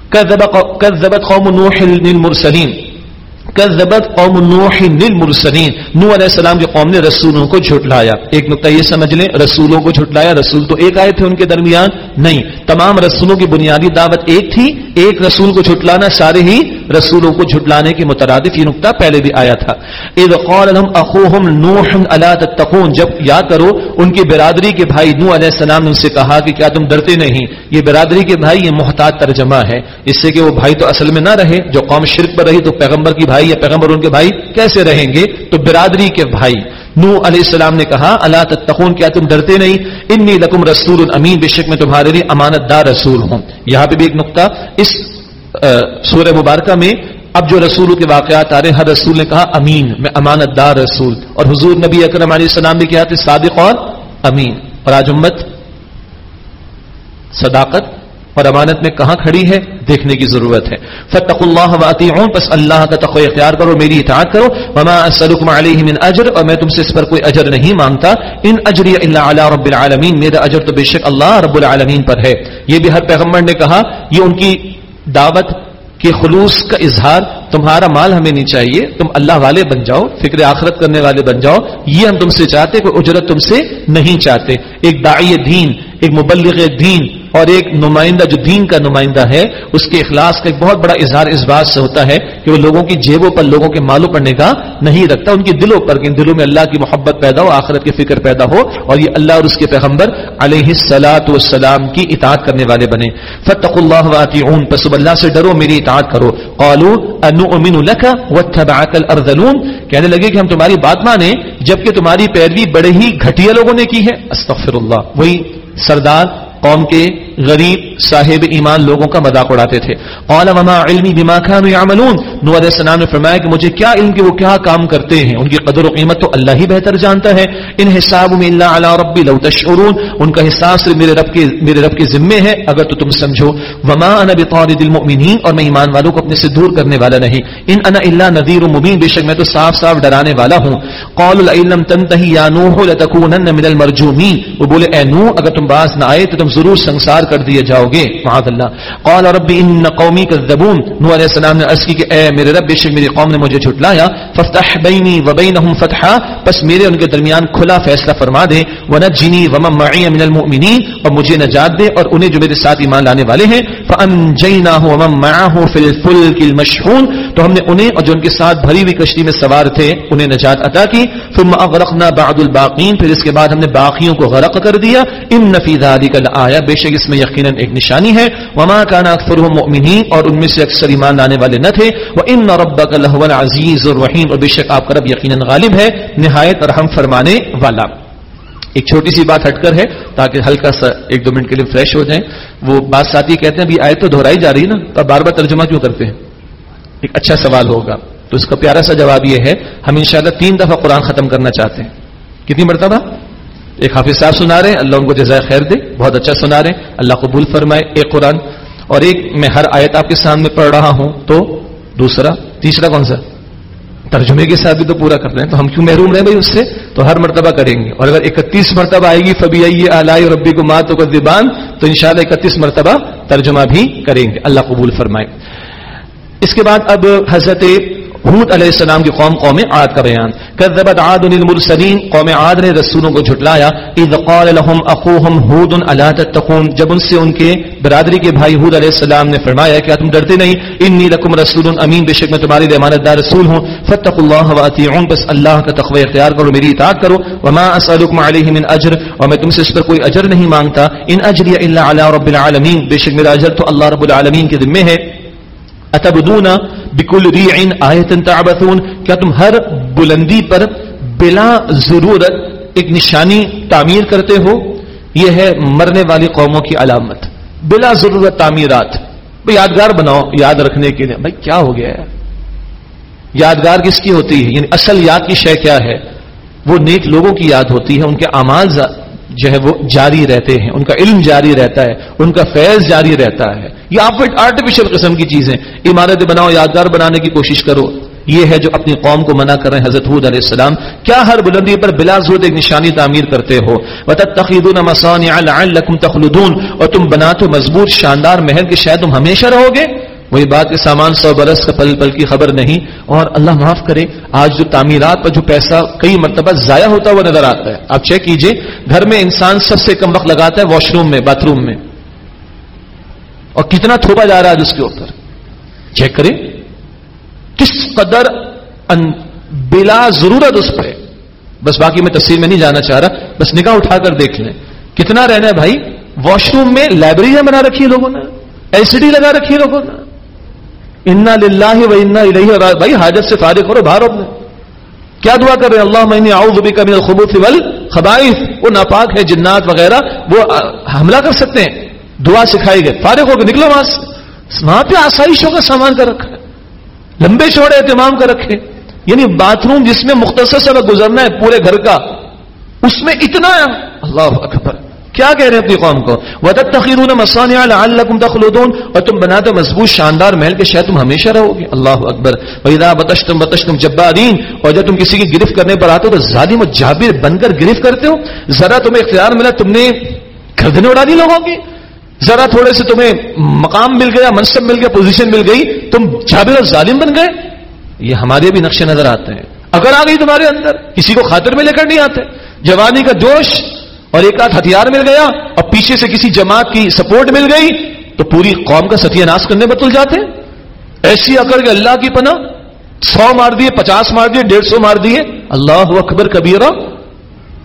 کذبت قوم نوح کذبت قوم نوح للمرسلین۔ نوح علیہ السلام کی قوم نے رسولوں کو جھٹلایا۔ ایک نقطہ یہ سمجھ لیں، رسولوں کو جھٹلایا، رسول تو ایک آئے تھے ان کے درمیان؟ نہیں۔ تمام رسولوں کی بنیادی دعوت ایک تھی، ایک رسول کو جھٹلانا سارے ہی رسولوں کو جھٹلانے کے مترادف یہ نقطہ پہلے بھی آیا تھا۔ اذ قال لهم اخوهم نوح الا تتقون۔ جب یاد کرو، ان کی برادری کے بھائی نوح علیہ السلام نے ان سے کہا کہ کیا تم ڈرتے نہیں؟ یہ برادری کے بھائی، یہ محتاط ترجمہ ہے۔ اس سے کہ وہ بھائی تو اصل میں نہ رہے، جو قوم شرک پر رہی تو پیغمبر کی بھائی بھائی یا پیغمبر ان کے بھائی کیسے رہیں گے؟ تو برادری کے بھائی۔ نو علیہ السلام نے کہا اللہ تتقون، کیا تم ڈرتے نہیں؟ انی لکم رسول امین، بے شک میں تمہارے لیے امانت دار رسول ہوں۔ یہاں پہ بھی ایک نقطہ، اس سورہ مبارکہ میں اب جو رسولوں کے واقعات آ رہے ہیں، ہر رسول نے کہا، امین، میں امانت دار رسول۔ اور حضور نبی اکرم علیہ السلام بھی کیا؟ تھے صادق اور امین۔ اور آج امت صداقت اور امانت میں کہاں کھڑی ہے؟ دیکھنے کی ضرورت ہے۔ فتق اللہ واتی ہوں بس اللہ کا تقوی اختیار کرو، میری اطاعت کرو۔ وما اسلکم علیہ من اجر، اور میں تم سے اس پر کوئی اجر نہیں مانگتا۔ ان اجری الا علی رب العالمین، میرا اجر تو بے شک اللہ رب العالمین پر ہے۔ یہ بھی ہر پیغمبر نے کہا، یہ ان کی دعوت کے خلوص کا اظہار تمہارا مال ہمیں نہیں چاہیے، تم اللہ والے بن جاؤ، فکر آخرت کرنے والے بن جاؤ، یہ ہم تم سے چاہتے کوئی اجرت تم سے نہیں چاہتے۔ ایک داعی دین، ایک مبلغ دین اور ایک نمائندہ، جو دین کا نمائندہ ہے، اس کے اخلاص کا ایک بہت بڑا اظہار اس بات سے ہوتا ہے کہ وہ لوگوں کی جیبوں پر، لوگوں کے مالوں پر نگاہ نہیں رکھتا، ان کے دلوں پر کہ ان دلوں میں اللہ کی محبت پیدا ہو، آخرت کی فکر پیدا ہو اور یہ اللہ اور اس کے پیغمبر علیہ السلاۃ والسلام کی اطاعت کرنے والے بنے۔ فتق اللہ واطعون پس اللہ سے ڈرو، میری اطاعت کرو۔ قالوا نؤمن لك واتبعک الارذلون کہنے لگے کہ ہم تمہاری بات مانیں، جبکہ تمہاری پیروی بڑے ہی گھٹیا لوگوں نے کی ہے۔ استغفر اللہ۔ وہی سردار قوم کے غریب صاحب ایمان لوگوں کا مذاق اڑاتے تھے۔ قال، وما علمی بما كانوا يعملون؟ نو علیہ السلام نے فرمایا کہ مجھے کیا علم کہ وہ کیا کام کرتے ہیں۔ ان کی قدر و قیمت تو اللہ ہی بہتر جانتا ہے۔ ان حساب میں الا علی ربی لو تشعرون ان کا حساب صرف میرے رب کے، میرے رب کے ذمے ہے، اگر تو تم سمجھو۔ وما انا بطارد المؤمنین اور میں ایمان والوں کو اپنے سے دور کرنے والا نہیں۔ ان انا الا نذیر مبین بے شک میں تو صاف صاف ڈرانے والا ہوں۔ قال لم تنتهي يا نوح لتكونن من المرجومین وہ بولے، اے نوح، اگر تم باز نہ آئے تو تم ضرور سنسار کر دیے جاؤ گے۔ معاذ اللہ۔ قال رب ان قومی کذبون۔ نوح علیہ السلام نے عرض کی کہ اے میرے رب، بے شک میری قوم نے مجھے جھٹلایا۔ فافتح بینی وبینہم فتحا۔ پس میرے ان کے درمیان کھلا فیصلہ فرما دے۔ ونجنی ومن معی من المؤمنین۔ اور مجھے نجات دے اور انہیں جو میرے ساتھ ایمان لانے والے ہیں۔ فانجیناہ ومن معه فی الفلک المشحون۔ تو ہم نے انہیں اور جو ان کے ساتھ بھری ہوئی کشتی میں سوار تھے، انہیں نجات عطا کی۔ ثم اغرقنا بعد الباقین۔ پھر اس کے بعد ہم نے باقیوں کو غرق کر دیا۔ ان فی ذلک الایا بے شک اس میں یقینا ایک نشانی ہے۔ وما كان اکثرهم مؤمنین اور ان میں سے اکثر ایمان لانے والے نہ تھے۔ وان ربک لهو العزیز الرحیم اور بے شک آپ کا رب یقینا غالب ہے، نہایت رحم فرمانے والا۔ ایک چھوٹی سی بات ہٹ کر ہے تاکہ ہلکا سا ایک دو منٹ کے لیے فریش ہو جائیں۔ وہ بات ساتھی کہتے ہیں، ابھی آئے تو دہرائی جا رہی ہے نا، تو آپ بار بار ترجمہ کیوں کرتے ہیں؟ ایک اچھا سوال ہوگا۔ تو اس کا پیارا سا جواب یہ ہے، ہم انشاءاللہ تین دفعہ قرآن ختم کرنا چاہتے ہیں۔ کتنی مرتبہ؟ ایک حافظ صاحب سنا رہے ہیں، اللہ ان کو جزائے خیر دے، بہت اچھا سنا رہے ہیں، اللہ قبول فرمائے ایک قرآن۔ اور ایک میں ہر آیت آپ کے سامنے پڑھ رہا ہوں تو دوسرا، تیسرا کون سا؟ ترجمے کے ساتھ بھی تو پورا کر رہے ہیں، تو ہم کیوں محروم رہے بھائی اس سے؟ تو ہر مرتبہ کریں گے۔ اور اگر اکتیس مرتبہ آئے گی فبی آئیے الائی ربی کو مات و زبان تو ان شاء اللہ اکتیس مرتبہ ترجمہ بھی کریں گے۔ اللہ قبول فرمائے۔ اس کے بعد اب حضرت حود علیہ السلام کی قوم قوم عاد کا بیان۔ کذبت عاد المرسلین قوم عاد نے رسولوں کو جھٹلایا۔ اذ قال لهم اخوهم هود الا تتقون۔ جب ان سے ان کے برادری کے بھائی حود علیہ السلام نے فرمایا کہ تم ڈرتے نہیں؟ انی لکم رسول امین، بے شک میں تمہاری ضمانت دار رسول ہوں۔ فتقوا الله واطيعون بس اللہ کا تقوی اختیار کرو، میری اطاعت کرو۔ وما اسالکم علیہ من اجر، اور میں تم سے اس پر کوئی اجر نہیں مانگتا۔ ان اجری الا علی رب العالمین۔ بے شک میرا اجر تو اللہ رب العالمین کے ذمہ ہے۔ اتبدون بکل ریعن آیتن تعبثون، کیا تم ہر بلندی پر بلا ضرورت ایک نشانی تعمیر کرتے ہو؟ یہ ہے مرنے والی قوموں کی علامت۔ بلا ضرورت تعمیرات۔ یادگار بناؤ، یاد رکھنے کے لیے۔ بھائی کیا ہو گیا؟ ہے یادگار کس کی ہوتی ہے؟ یعنی اصل یاد کی شے کیا ہے؟ وہ نیک لوگوں کی یاد ہوتی ہے، ان کے اعمال جو ہے وہ جاری رہتے ہیں، ان کا علم جاری رہتا ہے، ان کا فیض جاری رہتا ہے۔ یہ آپ آرٹیفیشل قسم کی چیزیں عمارتیں بناؤ، یادگار بنانے کی کوشش کرو۔ یہ ہے جو اپنی قوم کو منع کر رہے ہیں، حضرت حود علیہ السلام۔ کیا ہر بلندی پر بلا ضرورت ایک نشانی تعمیر کرتے ہو؟ تخلدون۔ اور تم بناتے مضبوط، شاندار محل کے شاید تم ہمیشہ رہو گے؟ وہی بات کے سامان سو برس کا پل پل کی خبر نہیں اور اللہ معاف کرے، آج جو تعمیرات پر جو پیسہ کئی مرتبہ ضائع ہوتا ہوا نظر آتا ہے۔ آپ چیک کیجیے، گھر میں انسان سب سے کم وقت لگاتا ہے واش روم میں، باتھ روم میں۔ اور کتنا تھوپا جا رہا ہے اس کے اوپر۔ چیک کریں۔ کس قدر بلا ضرورت اس پہ۔ بس باقی میں تصویر میں نہیں جانا چاہ رہا، بس نگاہ اٹھا کر دیکھ لیں۔ کتنا رہنا ہے بھائی؟ واش روم میں لائبریریاں بنا رکھی ہے لوگوں نے۔ ایل سی ڈی لگا رکھی ہے لوگوں نے۔ انا للہ و انا الیہ بھائی، حاجت سے فارغ کرو باہر اپنے کیا دعا کر رہے ہیں؟ اللہ میں اعوذ بک من الخبث والخبائث۔ وہ ناپاک ہے، جنات وغیرہ۔ وہ حملہ کر سکتے ہیں۔ دعا سکھائی گئے فارغ ہو کے نکلو وہاں سے۔ وہاں پہ آسائشوں کا سامان کر رکھا ہے۔ لمبے چوڑے اہتمام کر رکھے۔ یعنی باتھ روم جس میں مختصر سے گزرنا ہے، پورے گھر کا، اس میں اتنا اللہ اکبر۔ کیا کہہ رہے ہیں اپنی قوم کو؟ وَدَتْ تَخِرُونَ مَصَانِعَ لَعَلَّكُمْ تَخْلُدُونَ اور تم بناتے مضبوط شاندار محل کے شاید تم ہمیشہ رہو گے۔ اللہ اکبر۔ وَإِذَا بَتَشْتُمْ بَتَشْتُمْ جَبَّارِينَ اور جب تم کسی کی گرفت کرنے پر آتے ہو تو ظالم و جابر بن کر گرفت کرتے ہو۔ ذرا تمہیں اختیار ملا تم نے گردنے اڑا دی لوگوں کی۔ ذرا تھوڑے سے تمہیں مقام مل گیا، منصب مل گیا پوزیشن مل گئی۔ تم جابر اور ظالم بن گئے۔ یہ ہمارے بھی نقشے نظر آتے ہیں۔ اگر آ گئی تمہارے اندر، کسی کو خاطر میں لے کر نہیں آتے۔ جوانی کا جوش اور ایک آدھ ہتھیار مل گیا اور پیچھے سے کسی جماعت کی سپورٹ مل گئی تو پوری قوم کا ستیہ ناس کرنے بتل جاتے ایسی اکڑ کے اللہ کی پناہ سو مار دیے، پچاس مار دیے، ڈیڑھ سو مار دیے۔ اللہ اکبر کبیرہ،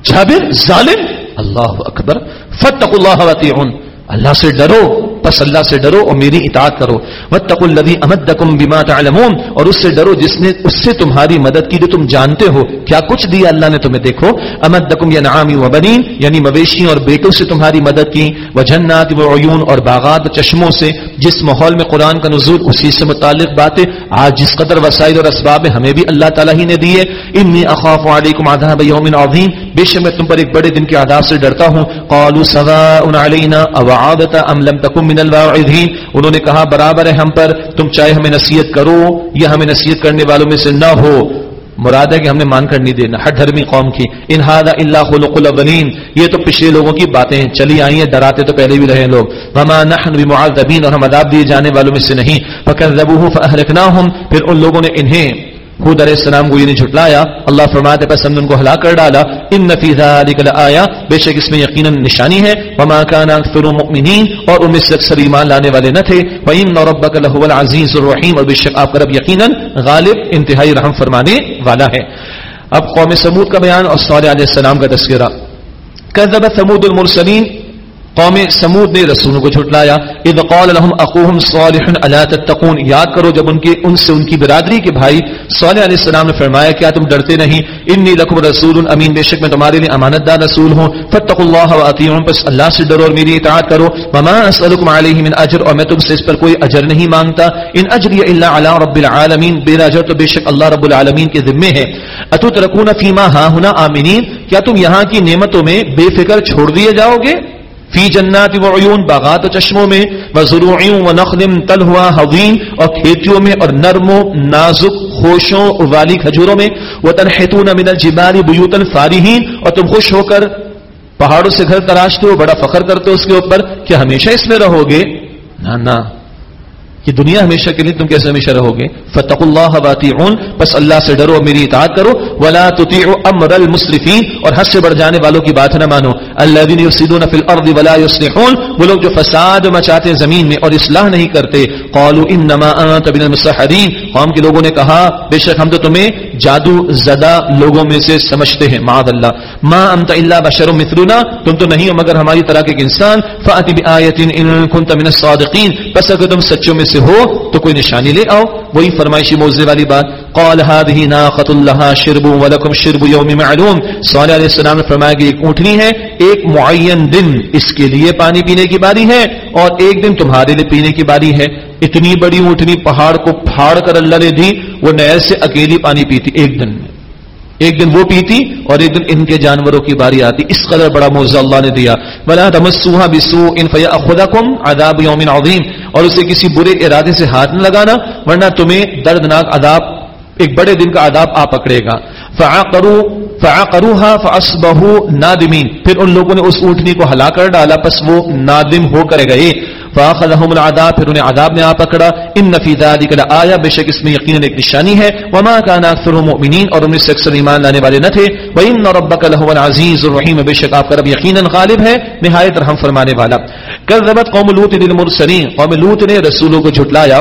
جابر ظالم۔ اللہ اکبر فتق اللہ وطیعن اللہ سے ڈرو۔ بس اللہ سے ڈرو اور میری اطاعت کرو۔ وتق الذی امدکم بما تعلمون۔ اور اس سے ڈرو جس نے اس سے تمہاری مدد کی جو تم جانتے ہو۔ کیا کچھ دیا اللہ نے تمہیں؟ دیکھو۔ امدکم ینعامی وبنین یعنی مویشی اور بیٹوں سے تمہاری مدد کی۔ وجنات وعیون اور باغات چشموں سے۔ جس ماحول میں قرآن کا نزول، اسی سے متعلق باتیں۔ آج جس قدر وسائل اور اسباب ہمیں بھی اللہ تعالیٰ ہی نے دیے انی اخاف علیکم عذاب یوم عظیم بے شک میں تم پر ایک بڑے دن کے عذاب سے ڈرتا ہوں۔ قالوا سواء علینا اوعادت ام لم تکم من الواعظین انہوں نے کہا، برابر ہے ہم پر، تم چاہے ہمیں نصیحت کرو یا ہمیں نصیحت کرنے والوں میں سے نہ ہو۔ مراد ہے کہ ہم نے مان کر نہیں دینا۔ ہر دھرمی قوم کی۔ انہادا اللہ خلق الاولین۔ یہ تو پچھلے لوگوں کی باتیں ہیں چلی آئی ہیں، ڈراتے تو پہلے بھی رہے لوگ۔ وما نحن بمعذبین اور ہم عذاب دیے جانے والوں میں سے نہیں۔ فکذبوه فاهلكناهم پھر ان لوگوں نے انہیں خود علیہ السلام کو یہ نہیں جھٹلایا، اللہ فرماتے، پس ہم نے ان کو ہلاک کر ڈالا۔ ان نفیزہ آیا بے شک اس میں یقیناً نشانی ہے۔ وما كان اكثر مؤمنین اور ان میں سے اکثر ایمان لانے والے نہ تھے۔ وان ربك له العزيز الرحيم، اور بے شک آپ کا رب یقیناً غالب انتہائی رحم فرمانے والا ہے۔ اب قوم سمود کا بیان اور صالح علیہ السلام کا تذکرہ۔ كذب ثمود المرسلین قوم سمود نے رسولوں کو جھٹلایا۔ اذ قال لهم اخوهم صالح الا تتقون۔ یاد کرو جب ان کے ان سے ان کی برادری کے بھائی صالح علیہ السلام نے فرمایا کیا تم ڈرتے نہیں؟ انی لکم رسول، امین بے شک میں تمہارے لیے امانت دار رسول ہوں۔ فتقوا اللہ واطیعون۔ پس اللہ سے ڈرو اور میری اطاعت کرو۔ وما اسالکم علیہ من اجر۔ اور میں تم سے اس پر کوئی اجر نہیں مانگتا۔ ان اجری الا علی رب العالمین۔ بے اجر تو بے شک اللہ رب العالمین کے ذمہ ہے۔ اتترکون فیما ها هنا امنین کیا تم یہاں کی نعمتوں میں بے فکر چھوڑ دیے جاؤ گے؟ فی جنات و عیون، باغات و چشموں میں وزروعیوں و نخلم تلہوا حوین اور کھیتیوں میں، اور نرم و نازک خوشوں والی کھجوروں میں وہ تنحتون من الجبال بیوتا فارحین، اور تم خوش ہو کر پہاڑوں سے گھر تراشتے ہو، بڑا فخر کرتے ہو اس کے اوپر کہ ہمیشہ اس میں رہو گے۔ نہ۔ یہ دنیا ہمیشہ کے لیے تم کیسے ہمیشہ رہو گے؟ فتق اللہ واطیعون بس اللہ سے ڈرو، میری اطاعت کرو۔ ولا تطیعوا امر المسرفین اور حد سے بڑھ جانے والوں کی بات نہ مانو۔ الذين يفسدون في الارض ولا يصلحون، وہ لوگ جو فساد مچاتے ہیں زمین میں اور اصلاح نہیں کرتے، قالوا انما انت من المسحرین قوم کے لوگوں نے کہا، بے شک ہم تو تمہیں جادو زدہ لوگوں میں سے سمجھتے ہیں، معاذ اللہ۔ ما انت الا بشر مثلنا۔ تم تو نہیں ہو، مگر ہماری طرح کے ایک انسان۔ فاتی بآیت ان كنت من الصادقین پس اگر تم سچوں میں سے ہو، تو کوئی نشانی لے آؤ۔ وہی فرمائشی موزے والی بات۔ قال هذه ناقۃ لها شرب ولكم شرب يوم معلوم۔ صالح علیہ السلام نے فرمایا کہ ایک اونٹنی ہے، ایک معین دن اس کے لیے پانی پینے کی باری ہے اور ایک دن تمہارے لیے پینے کی باری ہے۔ اتنی بڑی اونٹنی پہاڑ کو پھاڑ کر اللہ نے دی، وہ نہر سے اکیلی پانی پیتی، ایک دن میں۔ ایک دن وہ پیتی اور ایک دن ان کے جانوروں کی باری آتی۔ اس قدر بڑا موضوع اللہ نے دیا۔ بلا عذاب يوم عظيم۔ اور اسے کسی برے ارادے سے ہاتھ نہ لگانا، ورنہ تمہیں دردناک عذاب، ایک بڑے دن کا عذاب آ پکڑے گا۔ فعقروا فعقروها فاصبحوا نادمین پھر ان لوگوں نے اس اونٹنی کو ہلا کر ڈالا، پس وہ نادم ہو کر گئے۔ فاخذهم العذاب، پھر انہیں عذاب نے آ پکڑا۔ ان نفی ذلک لآیہ بے شک اس میں یقینا ایک نشانی ہے۔ وما كان اکثرهم مؤمنین اور ان میں سے اکثر ایمان لانے والے نہ تھے۔ وان ربک لهو العزیز الرحیم بے شک آپ کا رب یقینا غالب ہے، نہایت رحم فرمانے والا۔ کذبت قوم لوط للمرسلین قوم لوط نے رسولوں کو جھٹلایا۔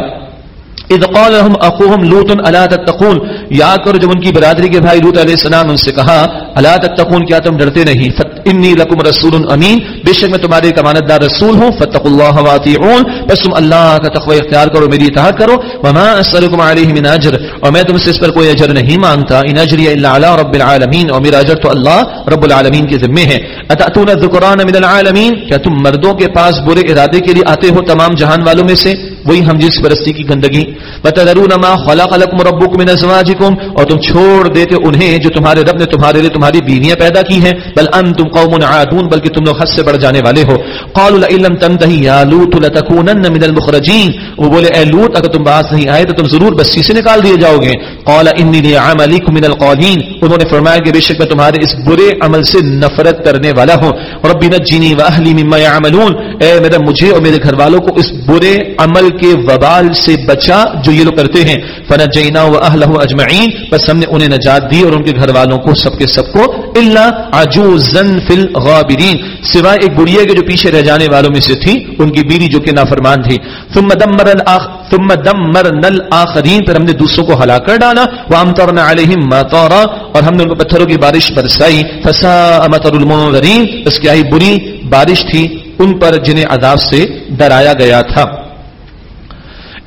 اذ قال لهم اخوهم لوط، الا تتقون؟ یا کر جب ان کی برادری کے بھائی لوط علیہ السلام ان سے کہا، الا تتقون؟ کیا تم ڈرتے نہیں؟ انی لکم رسول امین بے شک میں تمہارے ایک امانت دار رسول ہوں۔ فتقوا اللہ واطیعون پس تم اللہ کا تقوی اختیار کرو، میری اطاعت کرو۔ وما اسالکم علیہ من اجر اور میں تم سے اس پر کوئی اجر نہیں مانگتا۔ ان اجری الا علی رب العالمین اور میرا اجر تو اللہ رب العالمین کے ذمہ ہے۔ اتاتون الذکران من العالمین کیا تم مردوں کے پاس برے ارادے کے لیے آتے ہو تمام جہان والوں میں سے؟ وہی ہم جس برستی کی گندگی وتذرون ما خلق لكم ربكم من ازواجكم اور تم چھوڑ دیتے انہیں جو تمہارے رب نے تمہارے لیے تمہاری بیویاں پیدا کی ہیں۔ بل انتم قوم عادون، بلکہ تم لوگ حد سے بڑھ جانے والے ہو۔ قالوا لئن لم تنتهي يا لوط لتكونن من المخرجين۔ وہ بولے، اے لوط اگر تم باز نہیں آئے تو تم ضرور بستی سے نکال دیے جاؤ گے۔ قال انی لعملكم من القالين۔ انہوں نے فرمایا کہ بے شک میں تمہارے اس برے عمل سے نفرت کرنے والا ہوں۔ رب نجنی واهلي مما يعملون۔ اے میرا، مجھے اور میرے گھر والوں کو اس برے عمل کے وبال سے بچا جو یہ لوگ کرتے ہیں۔ فنجینا واهله اجمعین بس ہم نے انہیں نجات دی اور ان کے گھر والوں کو، سب کے سب کو۔ الا عجوزا فی الغابرین سوائے ایک بڑھیا کے جو پیچھے رہ جانے والوں میں سے تھی، ان کی بیوی جو کہ نافرمان تھی۔ ثم دمر الاخ ثم دمرنا الاخرین پھر ہم نے دوسروں کو ہلاک کر ڈالا۔ وامطرنا علیہم مطارا۔ اور ہم نے ان کو پتھروں کی بارش برسائی۔ فساء مطر المنذرین اس کی آئی بری بارش تھی، ان پر جنہیں عذاب سے ڈرایا گیا تھا۔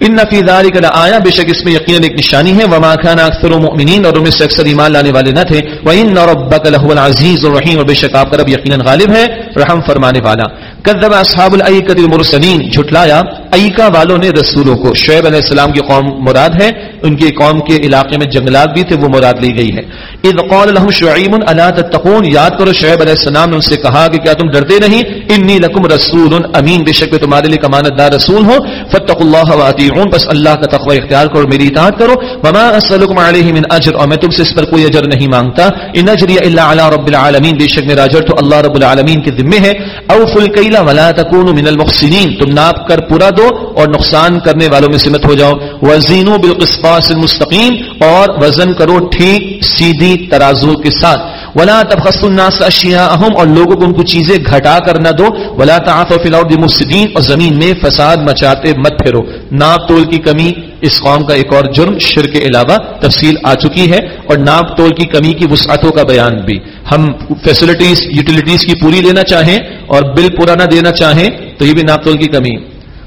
ان فی کا لآیا بے شک اس میں یقینا ایک نشانی ہے، وما كان اکثر مؤمنین اور ان میں سے اکثر ایمان لانے والے نہ تھے وان ربک لهو العزیز الرحیم اور بے شک آپ کا رب یقینا غالب ہے۔ رحم فرمانے والا. کذب اصحاب الایکۃ المرسلین، جھٹلایا. ایکا والوں نے رسولوں کو. شعیب علیہ السلام کی قوم مراد ہے. ان کی قوم کے علاقے میں جنگلات بھی تھے، وہ مراد لی گئی ہے. اذ قال لهم شعیب، الا تتقون؟ یاد کرو شعیب علیہ السلام نے ان سے کہا کہ کیا تم ڈرتے نہیں؟ انی لکم رسول امین، بے شک میں تمہارے لیے امانت دار رسول ہوں. فتقوا اللہ واطیعون بس اللہ کا تقوی اختیار کرو میری اطاعت کرو. وما اسالکم علیہ من اجر، اور میں تم سے اس پر کوئی اجر نہیں مانگتا. ان اجری الا علی رب العالمین، بے شک میرا اجر تو اللہ رب العالمین کے ذمے ہے۔ اوفوا الکیل ولا تکون من المحسنین تم ناپ کر پورا دو اور نقصان کرنے والوں میں سمت ہو جاؤ۔ وزینوا بالقسطاس المستقیم اور وزن کرو ٹھیک سیدھی ترازو کے ساتھ۔ ولا تبخسوا الناس اشیاءهم اور لوگوں کو ان کو چیزیں گھٹا کر نہ دو۔ ولا تعثوا في الارض مفسدين اور زمین میں فساد مچاتے مت پھرو۔ ناپ تول کی کمی اس قوم کا ایک اور جرم شر کے علاوہ تفصیل آ چکی ہے۔ اور ناپ تول کی کمی کی وسعتوں کا بیان بھی۔ ہم فیسلٹیز یوٹیلیٹیز کی پوری لینا چاہیں اور بل پورا نہ دینا چاہیں تو یہ بھی ناپ تول کی کمی۔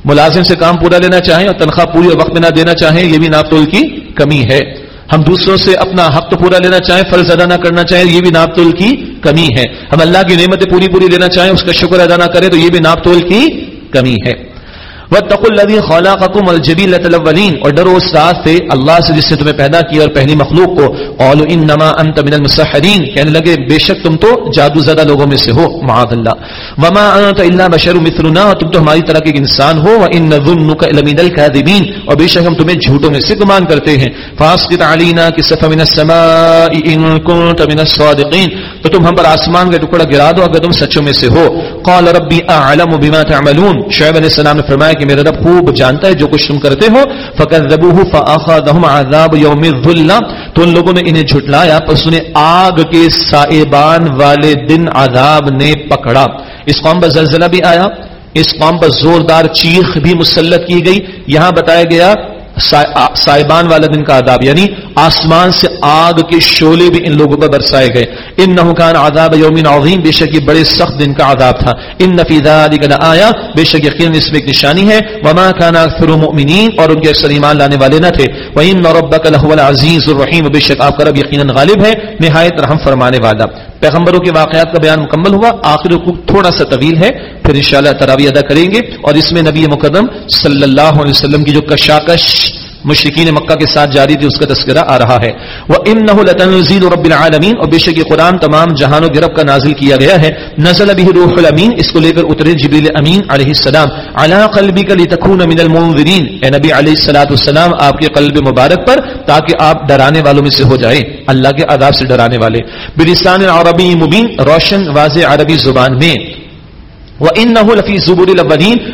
ملازم سے کام پورا لینا چاہیں اور تنخواہ پوری وقت میں نہ دینا چاہیں یہ بھی ناپ تول کی کمی ہے۔ ہم دوسروں سے اپنا حق تو پورا لینا چاہیں، فرض ادا نہ کرنا چاہیں، یہ بھی ناپ تول کی کمی ہے۔ ہم اللہ کی نعمتیں پوری پوری لینا چاہیں، اس کا شکر ادا نہ کریں تو یہ بھی ناپ تول کی کمی ہے۔ وَاتَّقُوا الَّذِي خَلَقَكُمْ وَالْجَبِيلَّةَ الْأَوَّلِينَ اور ڈرو اس ذات سے اللہ سے جس نے تمہیں پیدا کیا اور پہلی مخلوق کو۔ قالوا انما انت من المسحرین کہنے لگے، بے شک تم تو جادو زدہ لوگوں میں سے ہو، معاذ اللہ۔ وما انت الا بشر مثلنا۔ تم تو ہماری طرح کے انسان ہو۔ وان ظنك لمن الكاذبین اور بے شک ہم تمہیں جھوٹوں میں سے گمان کرتے ہیں۔ فاسقط علينا كسفا من السماء ان كنت من الصادقین تو تم ہم پر آسمان کا ٹکڑا گرا دو اگر تم سچوں میں سے ہو۔ قال ربي اعلم بما تعملون۔ شعیب علیہ السلام نے فرمایا کہ میرا رب خوب جانتا ہے جو کچھ تم کرتے ہو۔ فکذبوه فاخذهم عذاب يوم الظلہ تو ان لوگوں نے انہیں جھٹلایا، پس انہیں آگ کے سائبان والے دن عذاب نے پکڑا۔ اس قوم پر زلزلہ بھی آیا، اس قوم پر زوردار چیخ بھی مسلط کی گئی۔ یہاں بتایا گیا سائبان والا دن کا عذاب یعنی آسمان سے آگ کے شولے بھی ان لوگوں پر برسائے گئے۔ ان نحکان عذاب یومین عظیم، بے شک یہ بڑے سخت دن کا عذاب تھا۔ ان نفیزہ علی کا آیا بے شک یقین اس میں ایک نشانی ہے۔ وما کان اکثر مؤمنین اور ان کے اکثر ایمان لانے والے نہ تھے۔ وان ربک لهو العزیز الرحیم بے شک آپ کا رب یقینا غالب ہے، نہایت رحم فرمانے والا۔ پیغمبروں کے واقعات کا بیان مکمل ہوا۔ آخر حقوق تھوڑا سا طویل ہے۔ پھر انشاءاللہ تراوی ادا کریں گے اور اس میں نبی مقدم صلی اللہ علیہ وسلم کی جو کشاکش مشرقین مکہ کے ساتھ جاری تھی، اس کا تذکرہ آ رہا ہے۔ وہ ام نہ رب العالمین اور بے شک یہ قرآن تمام جہانوں کے رب کا نازل کیا گیا ہے۔ نزل ابھی روح الامین اس کو لے کر اترے جبریل امین علیہ السلام۔ علی قلبی کا لتکون من المنذرین اے نبی علیہ الصلوۃ والسلام، آپ کے قلب مبارک پر، تاکہ آپ ڈرانے والوں میں سے ہو جائیں۔ اللہ کے عذاب سے ڈرانے والے۔ بلسان عربی مبین، روشن واضح عربی زبان میں۔ وہ ان نہ لفی زبور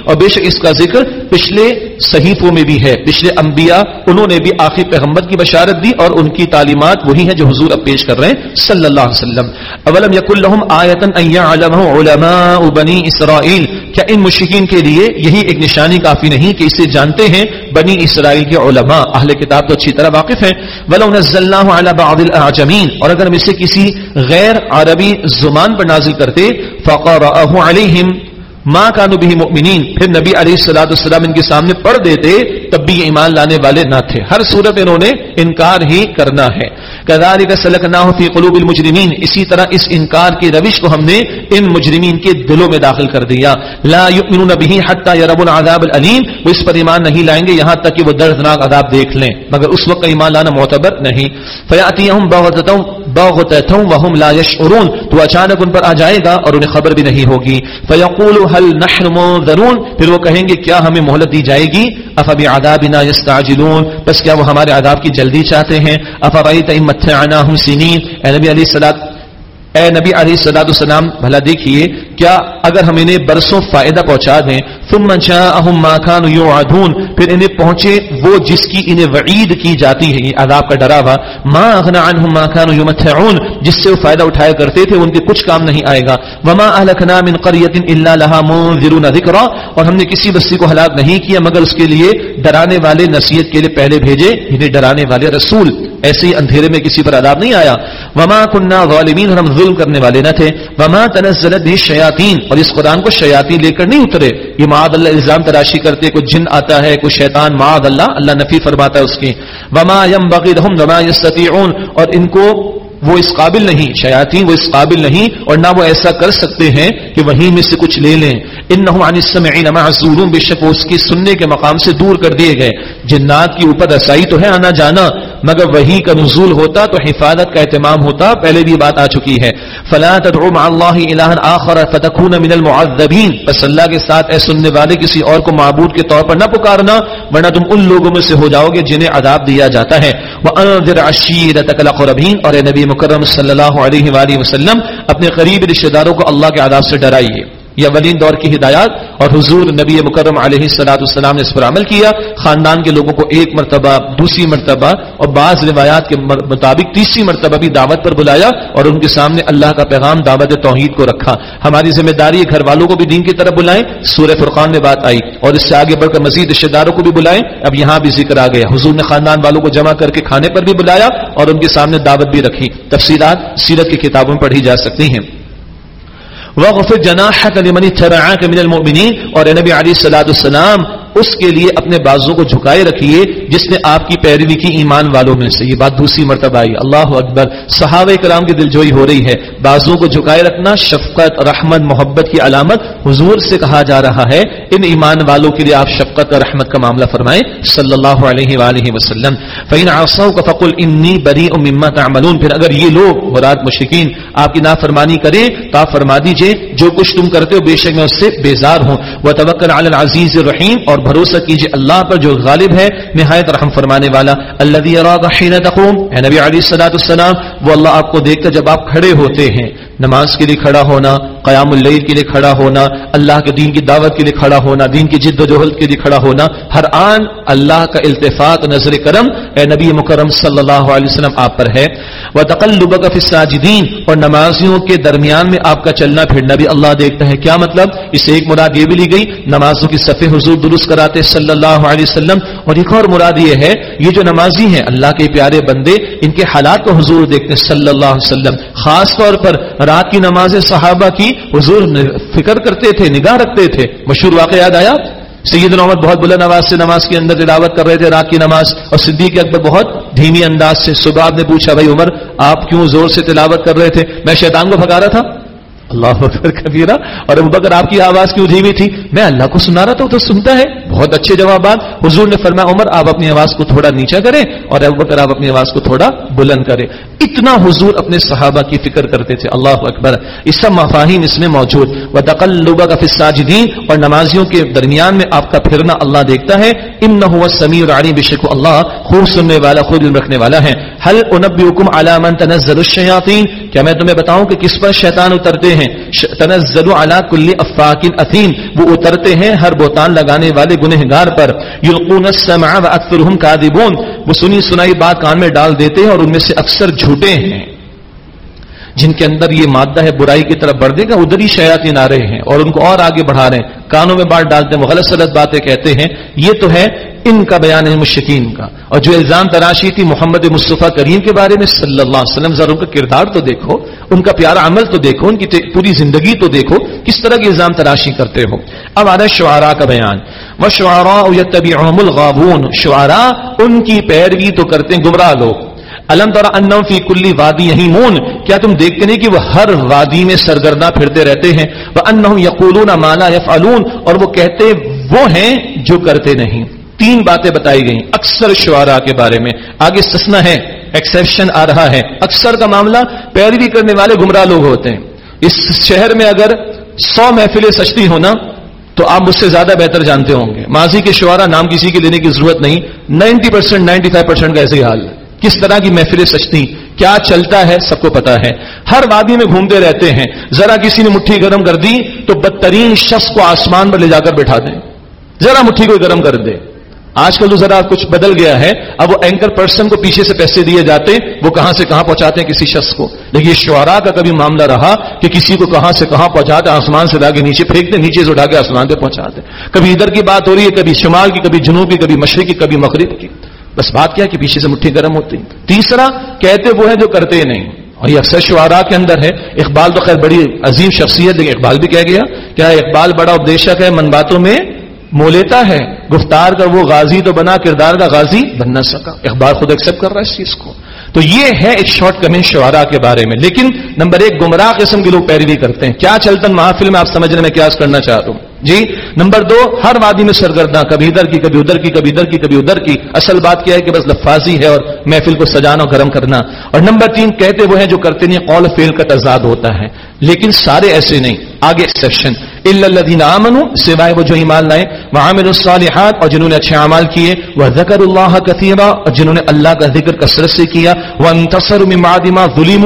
اور بے شک اس کا ذکر پچھلے صحیفوں میں بھی ہے، پچھلے انبیاء، انہوں نے بھی آخر پیغمبر کی بشارت دی اور ان کی تعلیمات وہی ہیں جو حضور اب پیش کر رہے ہیں، صلی اللہ علیہ وسلم۔ اولم یک الحم آیتن علماء بنی اسرائیل۔ کیا ان مشکین کے لیے یہی ایک نشانی کافی نہیں کہ اسے جانتے ہیں بنی اسرائیل کے علماء؟ اہل کتاب تو اچھی طرح واقف ہیں۔ ولو نزلناه على بعض الاعجمین اور اگر ہم اسے کسی غیر عربی زبان پر نازل کرتے فقرأه عليهم ماں کانو بھی مؤمنین، پھر نبی علیہ السلاۃ السلام ان کے سامنے پڑھ دیتے، تب بھی یہ ایمان لانے والے نہ تھے۔ ہر صورت انہوں نے انکار ہی کرنا ہے۔ کداری کا سلک نہ فی قلوب المجرمین۔ اسی طرح اس انکار کی روش کو ہم نے ان مجرمین کے دلوں میں داخل کر دیا۔ لا یؤمنون به حتى يروا العذاب الالم وہ اس پر ایمان نہیں لائیں گے یہاں تک کہ وہ دردناک عذاب دیکھ لیں۔ مگر اس وقت ایمان لانا معتبر نہیں۔ فیاتیہم بغتتم بغتتم وهم لا يشعرون تو اچانک ان پر آ جائے گا اور انہیں خبر بھی نہیں ہوگی۔ فیقول هل نحن منذرون پھر وہ کہیں گے، کیا ہمیں مہلت دی جائے گی؟ افبی عذابنا یستعجلون۔ بس کیا وہ ہمارے عذاب کی جلدی چاہتے ہیں؟ افبایت امتعناهم سنین۔ اے نبی علیہ الصلوۃ اے نبی علیہ السلاۃ السلام بھلا دیکھیے، کیا اگر ہم انہیں برسوں فائدہ پہنچا دیں، ثم جاءهم ما كانوا يوعدون پھر انہیں پہنچے وہ جس کی انہیں وعید کی جاتی ہے، یہ عذاب کا ڈراوا۔ ما اغنى عنهم ما كانوا يمتعون جس سے وہ فائدہ اٹھایا کرتے تھے، ان کے کچھ کام نہیں آئے گا۔ وما اهلكنا من قريه الا لها منذرون ذکرا، اور ہم نے کسی بستی کو ہلاک نہیں کیا، مگر اس کے لیے ڈرانے والے نصیحت کے لیے پہلے بھیجے، انہیں ڈرانے والے رسول۔ ایسے ہی اندھیرے میں کسی پر عذاب نہیں آیا۔ وما کنہ غالمین ہم ظلم کرنے والے نہ تھے۔ وما تنزلت بھی شیاتین اور اس قرآن کو شیاطین لے کر نہیں اترے۔ یہ معاذ اللہ الزام تراشی کرتے، کوئی جن آتا ہے، کوئی شیطان، معاذ اللہ۔ اللہ نفی فرماتا ہے اس کی۔ وما یم بغیر وما یستطیعون اور ان کو وہ اس قابل نہیں شیاتی وہ اس قابل نہیں اور نہ وہ ایسا کر سکتے ہیں کہ وہیں میں سے کچھ لے لیں۔ ان نہ السمعین بے شک وہ اس کی سننے کے مقام سے دور کر دیے گئے۔ جنات کی اوپر رسائی تو ہے آنا جانا، مگر وہی کا نزول ہوتا تو حفاظت کا اہتمام ہوتا، پہلے بھی بات آ چکی ہے۔ فلا تدعو مع اللہ الہا آخر فتکون من المعذبین۔ پس اللہ کے ساتھ اے سننے والے کسی اور کو معبود کے طور پر نہ پکارنا، ورنہ تم ان لوگوں میں سے ہو جاؤ گے جنہیں عذاب دیا جاتا ہے۔ وانذر عشیرتک الاقربین اور اے نبی مکرم صلی اللہ علیہ وآلہ وسلم، اپنے قریب رشتہ داروں کو اللہ کے عذاب سے ڈرائیے۔ یہ اولین دور کی ہدایات اور حضور نبی مکرم علیہ السلاۃ السلام نے اس پر عمل کیا خاندان کے لوگوں کو ایک مرتبہ دوسری مرتبہ اور بعض روایات کے مطابق تیسری مرتبہ بھی دعوت پر بلایا اور ان کے سامنے اللہ کا پیغام دعوت توحید کو رکھا ہماری ذمہ داری گھر والوں کو بھی دین کی طرف بلائیں سورہ فرقان میں بات آئی اور اس سے آگے بڑھ کر مزید رشتے داروں کو بھی بلائیں اب یہاں بھی ذکر آ گیا حضور نے خاندان والوں کو جمع کر کے کھانے پر بھی بلایا اور ان کے سامنے دعوت بھی رکھی تفصیلات سیرت کی کتابوں میں پڑھی جا سکتی ہیں وغفر جناحك لمن اتبعك من المؤمنين اور نبی علی صلاۃ السلام اس کے لیے اپنے بازوں کو جھکائے رکھیے جس نے آپ کی پیروی کی ایمان والوں میں سے۔ یہ بات دوسری مرتبہ آئی۔ اللہ اکبر۔ صحابہ کرام کی دلجوئی ہو رہی ہے۔ بازوں کو جھکائے رکھنا شفقت، رحمت، محبت کی علامت حضور سے کہا جا رہا ہے۔ ان ایمان والوں کے لیے آپ شفقت اور رحمت کا معاملہ فرمائیں۔ صلی اللہ علیہ وآلہ وسلم۔ فین آساؤ کا فقل انی بری مما تعملون۔ پھر اگر یہ لوگ مراد مشکین آپ کی نافرمانی کریں تو آپ فرما دیجیے، جو کچھ تم کرتے ہو بے شک میں اس سے بیزار ہوں۔ وہ توکل علی العزیز الرحیم اور بھروسہ کیجیے اللہ پر جو غالب ہے، نہایت رحم فرمانے والا۔ اللہ تقوم، اے نبی علی صلاحت السلام وہ اللہ آپ کو دیکھتا جب آپ کھڑے ہوتے ہیں۔ نماز کے لیے کھڑا ہونا، قیام اللیل کے لیے کھڑا ہونا، اللہ کے دین کی دعوت کے لیے کھڑا ہونا، دین کی جد و جہد کے لیے کھڑا ہونا، ہر آن اللہ کا التفاق، نظر کرم، اے نبی مکرم صلی اللہ علیہ وسلم آپ پر ہے۔ وہ تقلب الساجدین اور نمازیوں کے درمیان میں آپ کا چلنا پھرنا بھی اللہ دیکھتا ہے۔ کیا مطلب؟ اس سے ایک مراد یہ بھی لی گئی، نمازوں کی صفح حضور درست کراتے صلی اللہ علیہ وسلم۔ اور ایک اور مراد یہ ہے، یہ جو نمازی ہیں، اللہ کے پیارے بندے، ان کے حالات کو حضور دیکھتے صلی اللہ علیہ وسلم۔ خاص طور پر رات کی نماز صحابہ کی حضور فکر کرتے تھے، نگاہ رکھتے تھے۔ مشہور واقع یاد آیا؟ سید عمر بہت بلند آواز سے نماز کے اندر تلاوت کر رہے تھے رات کی نماز، اور صدیق اکبر بہت دھیمی انداز سے صبح نے پوچھا، بھائی عمر، آپ کیوں زور سے تلاوت کر رہے تھے؟ میں شیطان کو بھگا رہا تھا۔ اللہ اکبر کبیرہ۔ اور ابو بکر، آپ کی آواز کیوں دھیمی تھی؟ میں اللہ کو سنا رہا تھا تو سنتا ہے۔ بہت اچھے جوابات۔ حضور نے فرمایا، عمر، آپ اپنی آواز کو تھوڑا نیچا کریں اور ابو بکر، آپ اپنی آواز کو تھوڑا بلند کریں۔ اتنا حضور اپنے صحابہ کی فکر کرتے تھے، اللہ اکبر، اس سب مفاہیم اس میں موجود۔ و تقلبہ کا فساجدین اور نمازیوں کے درمیان میں آپ کا پھرنا اللہ دیکھتا ہے۔ ام نہ سمی اور علی بشک اللہ خوب سننے والا خود علم رکھنے والا ہے۔ حل انبی حکم علامن تنزل الشیاطین کیا میں تمہیں بتاؤں کہ کس پر شیطان اترتے ہیں؟ تنزل علی کل افاکن اثیم وہ اترتے ہیں ہر بوتان لگانے والے گنہگار پر۔ یلقون السمع واکثرهم کاذبون وہ سنی سنائی بات کان میں ڈال دیتے ہیں اور ان میں سے اکثر جھوٹے ہیں۔ جن کے اندر یہ مادہ ہے، برائی کی طرف بڑھ دے گا، ادھر ہی شیاتی آ رہے ہیں اور ان کو اور آگے بڑھا رہے ہیں۔ کانوں میں بات ڈالتے ہیں، وہ غلط سلط باتیں کہتے ہیں۔ یہ تو ہے ان کا بیان ہے مشکین کا۔ اور جو الزام تراشی تھی محمد مصطفیٰ کریم کے بارے میں، صلی اللہ علیہ وسلم، ذرا ان کا کردار تو دیکھو، ان کا پیارا عمل تو دیکھو، ان کی پوری زندگی تو دیکھو، کس طرح کی الزام تراشی کرتے ہو۔ اب آ رہا ہے شعرا کا بیان۔ وہ شعرا طبی الغابون شعرا ان کی پیروی تو کرتے ہیں گمراہ لوگ۔ الم طور فی کلی وادی یہی مون کیا تم دیکھتے نہیں کہ وہ ہر وادی میں سرگردہ پھرتے رہتے ہیں؟ وہ ان یقولون مالا یفعلون، اور وہ کہتے وہ ہیں جو کرتے نہیں۔ تین باتیں بتائی گئیں اکثر شعرا کے بارے میں۔ آگے سسنا ہے ایکسپشن آ رہا ہے۔ اکثر کا معاملہ پیروی کرنے والے گمراہ لوگ ہوتے ہیں۔ اس شہر میں اگر سو محفلیں سچتی ہونا تو آپ مجھ سے زیادہ بہتر جانتے ہوں گے۔ ماضی کے شعرا نام کسی کے لینے کی ضرورت نہیں۔ Ninety percent ninety five percent کا ایسے ہی حال ہے۔ کس طرح کی محفلیں سچتی کیا چلتا ہے، سب کو پتا ہے۔ ہر وادی میں گھومتے رہتے ہیں۔ ذرا کسی نے مٹھی گرم کر دی تو بدترین شخص کو آسمان پر لے جا کر بٹھا دیں۔ ذرا مٹھی کو گرم کر دے آج کل تو ذرا کچھ بدل گیا ہے۔ اب وہ اینکر پرسن کو پیچھے سے پیسے دیے جاتے، وہ کہاں سے کہاں پہنچاتے ہیں کسی شخص کو۔ لیکن یہ شعرا کا کبھی معاملہ رہا کہ کسی کو کہاں سے کہاں پہنچاتے، آسمان سے لا کے نیچے پھینکتے، نیچے سے اٹھا کے آسمان پہ پہنچاتے۔ کبھی ادھر کی بات ہو رہی ہے، کبھی شمال کی، کبھی جنوب کی، کبھی مشرق کی، کبھی مغرب کی۔ بس بات کیا کہ پیچھے سے مٹھی گرم ہوتی تیسرا، کہتے وہ ہیں جو کرتے نہیں۔ اور یہ اکثر شعرا کے اندر ہے۔ اقبال تو خیر بڑی عظیم شخصیت، لیکن اقبال بھی کہہ گیا، کیا اقبال بڑا اپدیشک ہے، من باتوں میں مولیتا ہے۔ گفتار کا وہ غازی تو بنا، کردار کا غازی بن نہ سکا۔ اخبار خود ایکسپٹ کر رہا ہے اس چیز کو۔ تو یہ ہے ایک شارٹ کمنٹ شعرا کے بارے میں۔ لیکن نمبر ایک، گمراہ قسم کے لوگ پیروی کرتے ہیں۔ کیا چلتا محافل میں آپ سمجھنے میں کیا کرنا چاہتا ہوں؟ جی نمبر دو، ہر وادی میں سرگرداں، کبھی ادھر کی، کبھی ادھر کی، کبھی ادھر کی، کبھی ادھر کی۔ اصل بات کیا ہے کہ بس لفاظی ہے اور محفل کو سجانا گرم کرنا۔ اور نمبر تین، کہتے وہ ہیں جو کرتے نہیں، قول فیل کا تضاد ہوتا ہے۔ لیکن سارے ایسے نہیں، آگے سیکشن الدین امن سوائے وہ جو ایمان لائے۔ وہ عامر الصالحات، اور جنہوں نے اچھے اعمال کیے۔ وہ ذکر اللہ کثیرہ اور جنہوں نے اللہ کا ذکر کثرت سے کیا۔ وہ انتصر مادما ظلم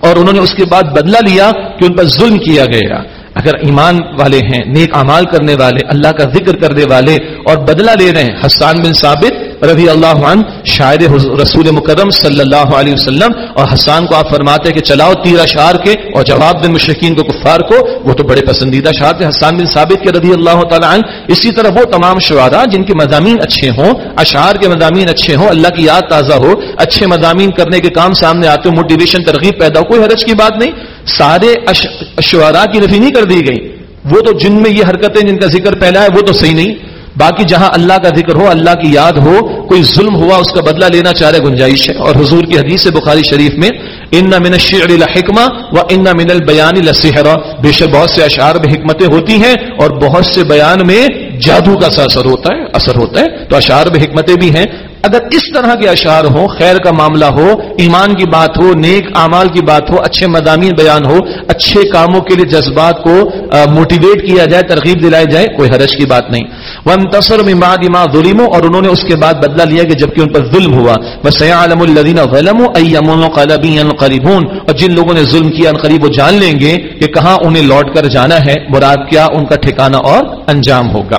اور انہوں نے اس کے بعد بدلہ لیا کہ ان پر ظلم کیا گیا۔ اگر ایمان والے ہیں، نیک اعمال کرنے والے، اللہ کا ذکر کرنے والے اور بدلہ لے رہے ہیں، حسان بن ثابت رضی اللہ عنہ، شاعر رسول مکرم صلی اللہ علیہ وسلم، اور حسان کو آپ فرماتے کہ چلاؤ تیر اشعار کے، اور جواب دیں مشرقین کو، کفار کو، وہ تو بڑے پسندیدہ شعر تھے۔ حسان بن ثابت کے رضی اللہ تعالیٰ عنہ، اسی طرح وہ تمام شعرا جن کے مضامین اچھے ہوں، اشعار کے مضامین اچھے ہوں، اللہ کی یاد تازہ ہو، اچھے مضامین کرنے کے کام سامنے آتے ہو موٹیویشن ترغیب پیدا ہو، کوئی حرج کی بات نہیں۔ سارے شعرا کی نفی نہیں کر دی گئی۔ وہ تو جن میں یہ حرکتیں جن کا ذکر پہلا ہے، وہ تو صحیح نہیں۔ باقی جہاں اللہ کا ذکر ہو، اللہ کی یاد ہو، کوئی ظلم ہوا، اس کا بدلہ لینا چاہ رہے گنجائش ہے۔ اور حضور کی حدیث بخاری شریف میں ان من الشعر الحکمہ و ان من البیان لسحرا بے شک بہت سے اشعار میں حکمتیں ہوتی ہیں اور بہت سے بیان میں جادو کا اثر ہوتا ہے، اثر ہوتا ہے۔ تو اشعار میں حکمتیں بھی ہیں۔ اگر اس طرح کے اشعار ہوں، خیر کا معاملہ ہو، ایمان کی بات ہو، نیک اعمال کی بات ہو، اچھے مضامین بیان ہو، اچھے کاموں کے لیے جذبات کو موٹیویٹ کیا جائے، ترغیب دلائی جائے، کوئی حرج کی بات نہیں۔ وہ تصر ماد اما ظلم اور انہوں نے اس کے بعد بدلا لیا کہ جبکہ ان پر ظلم ہوا۔ بس عالم الدین غلم قریبون اور جن لوگوں نے ظلم کیا، ان قریب وہ جان لیں گے کہ کہاں انہیں لوٹ کر جانا ہے، مراد کیا، ان کا ٹھکانہ اور انجام ہوگا۔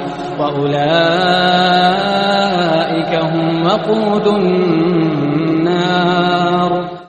وأولئك هم وقود النار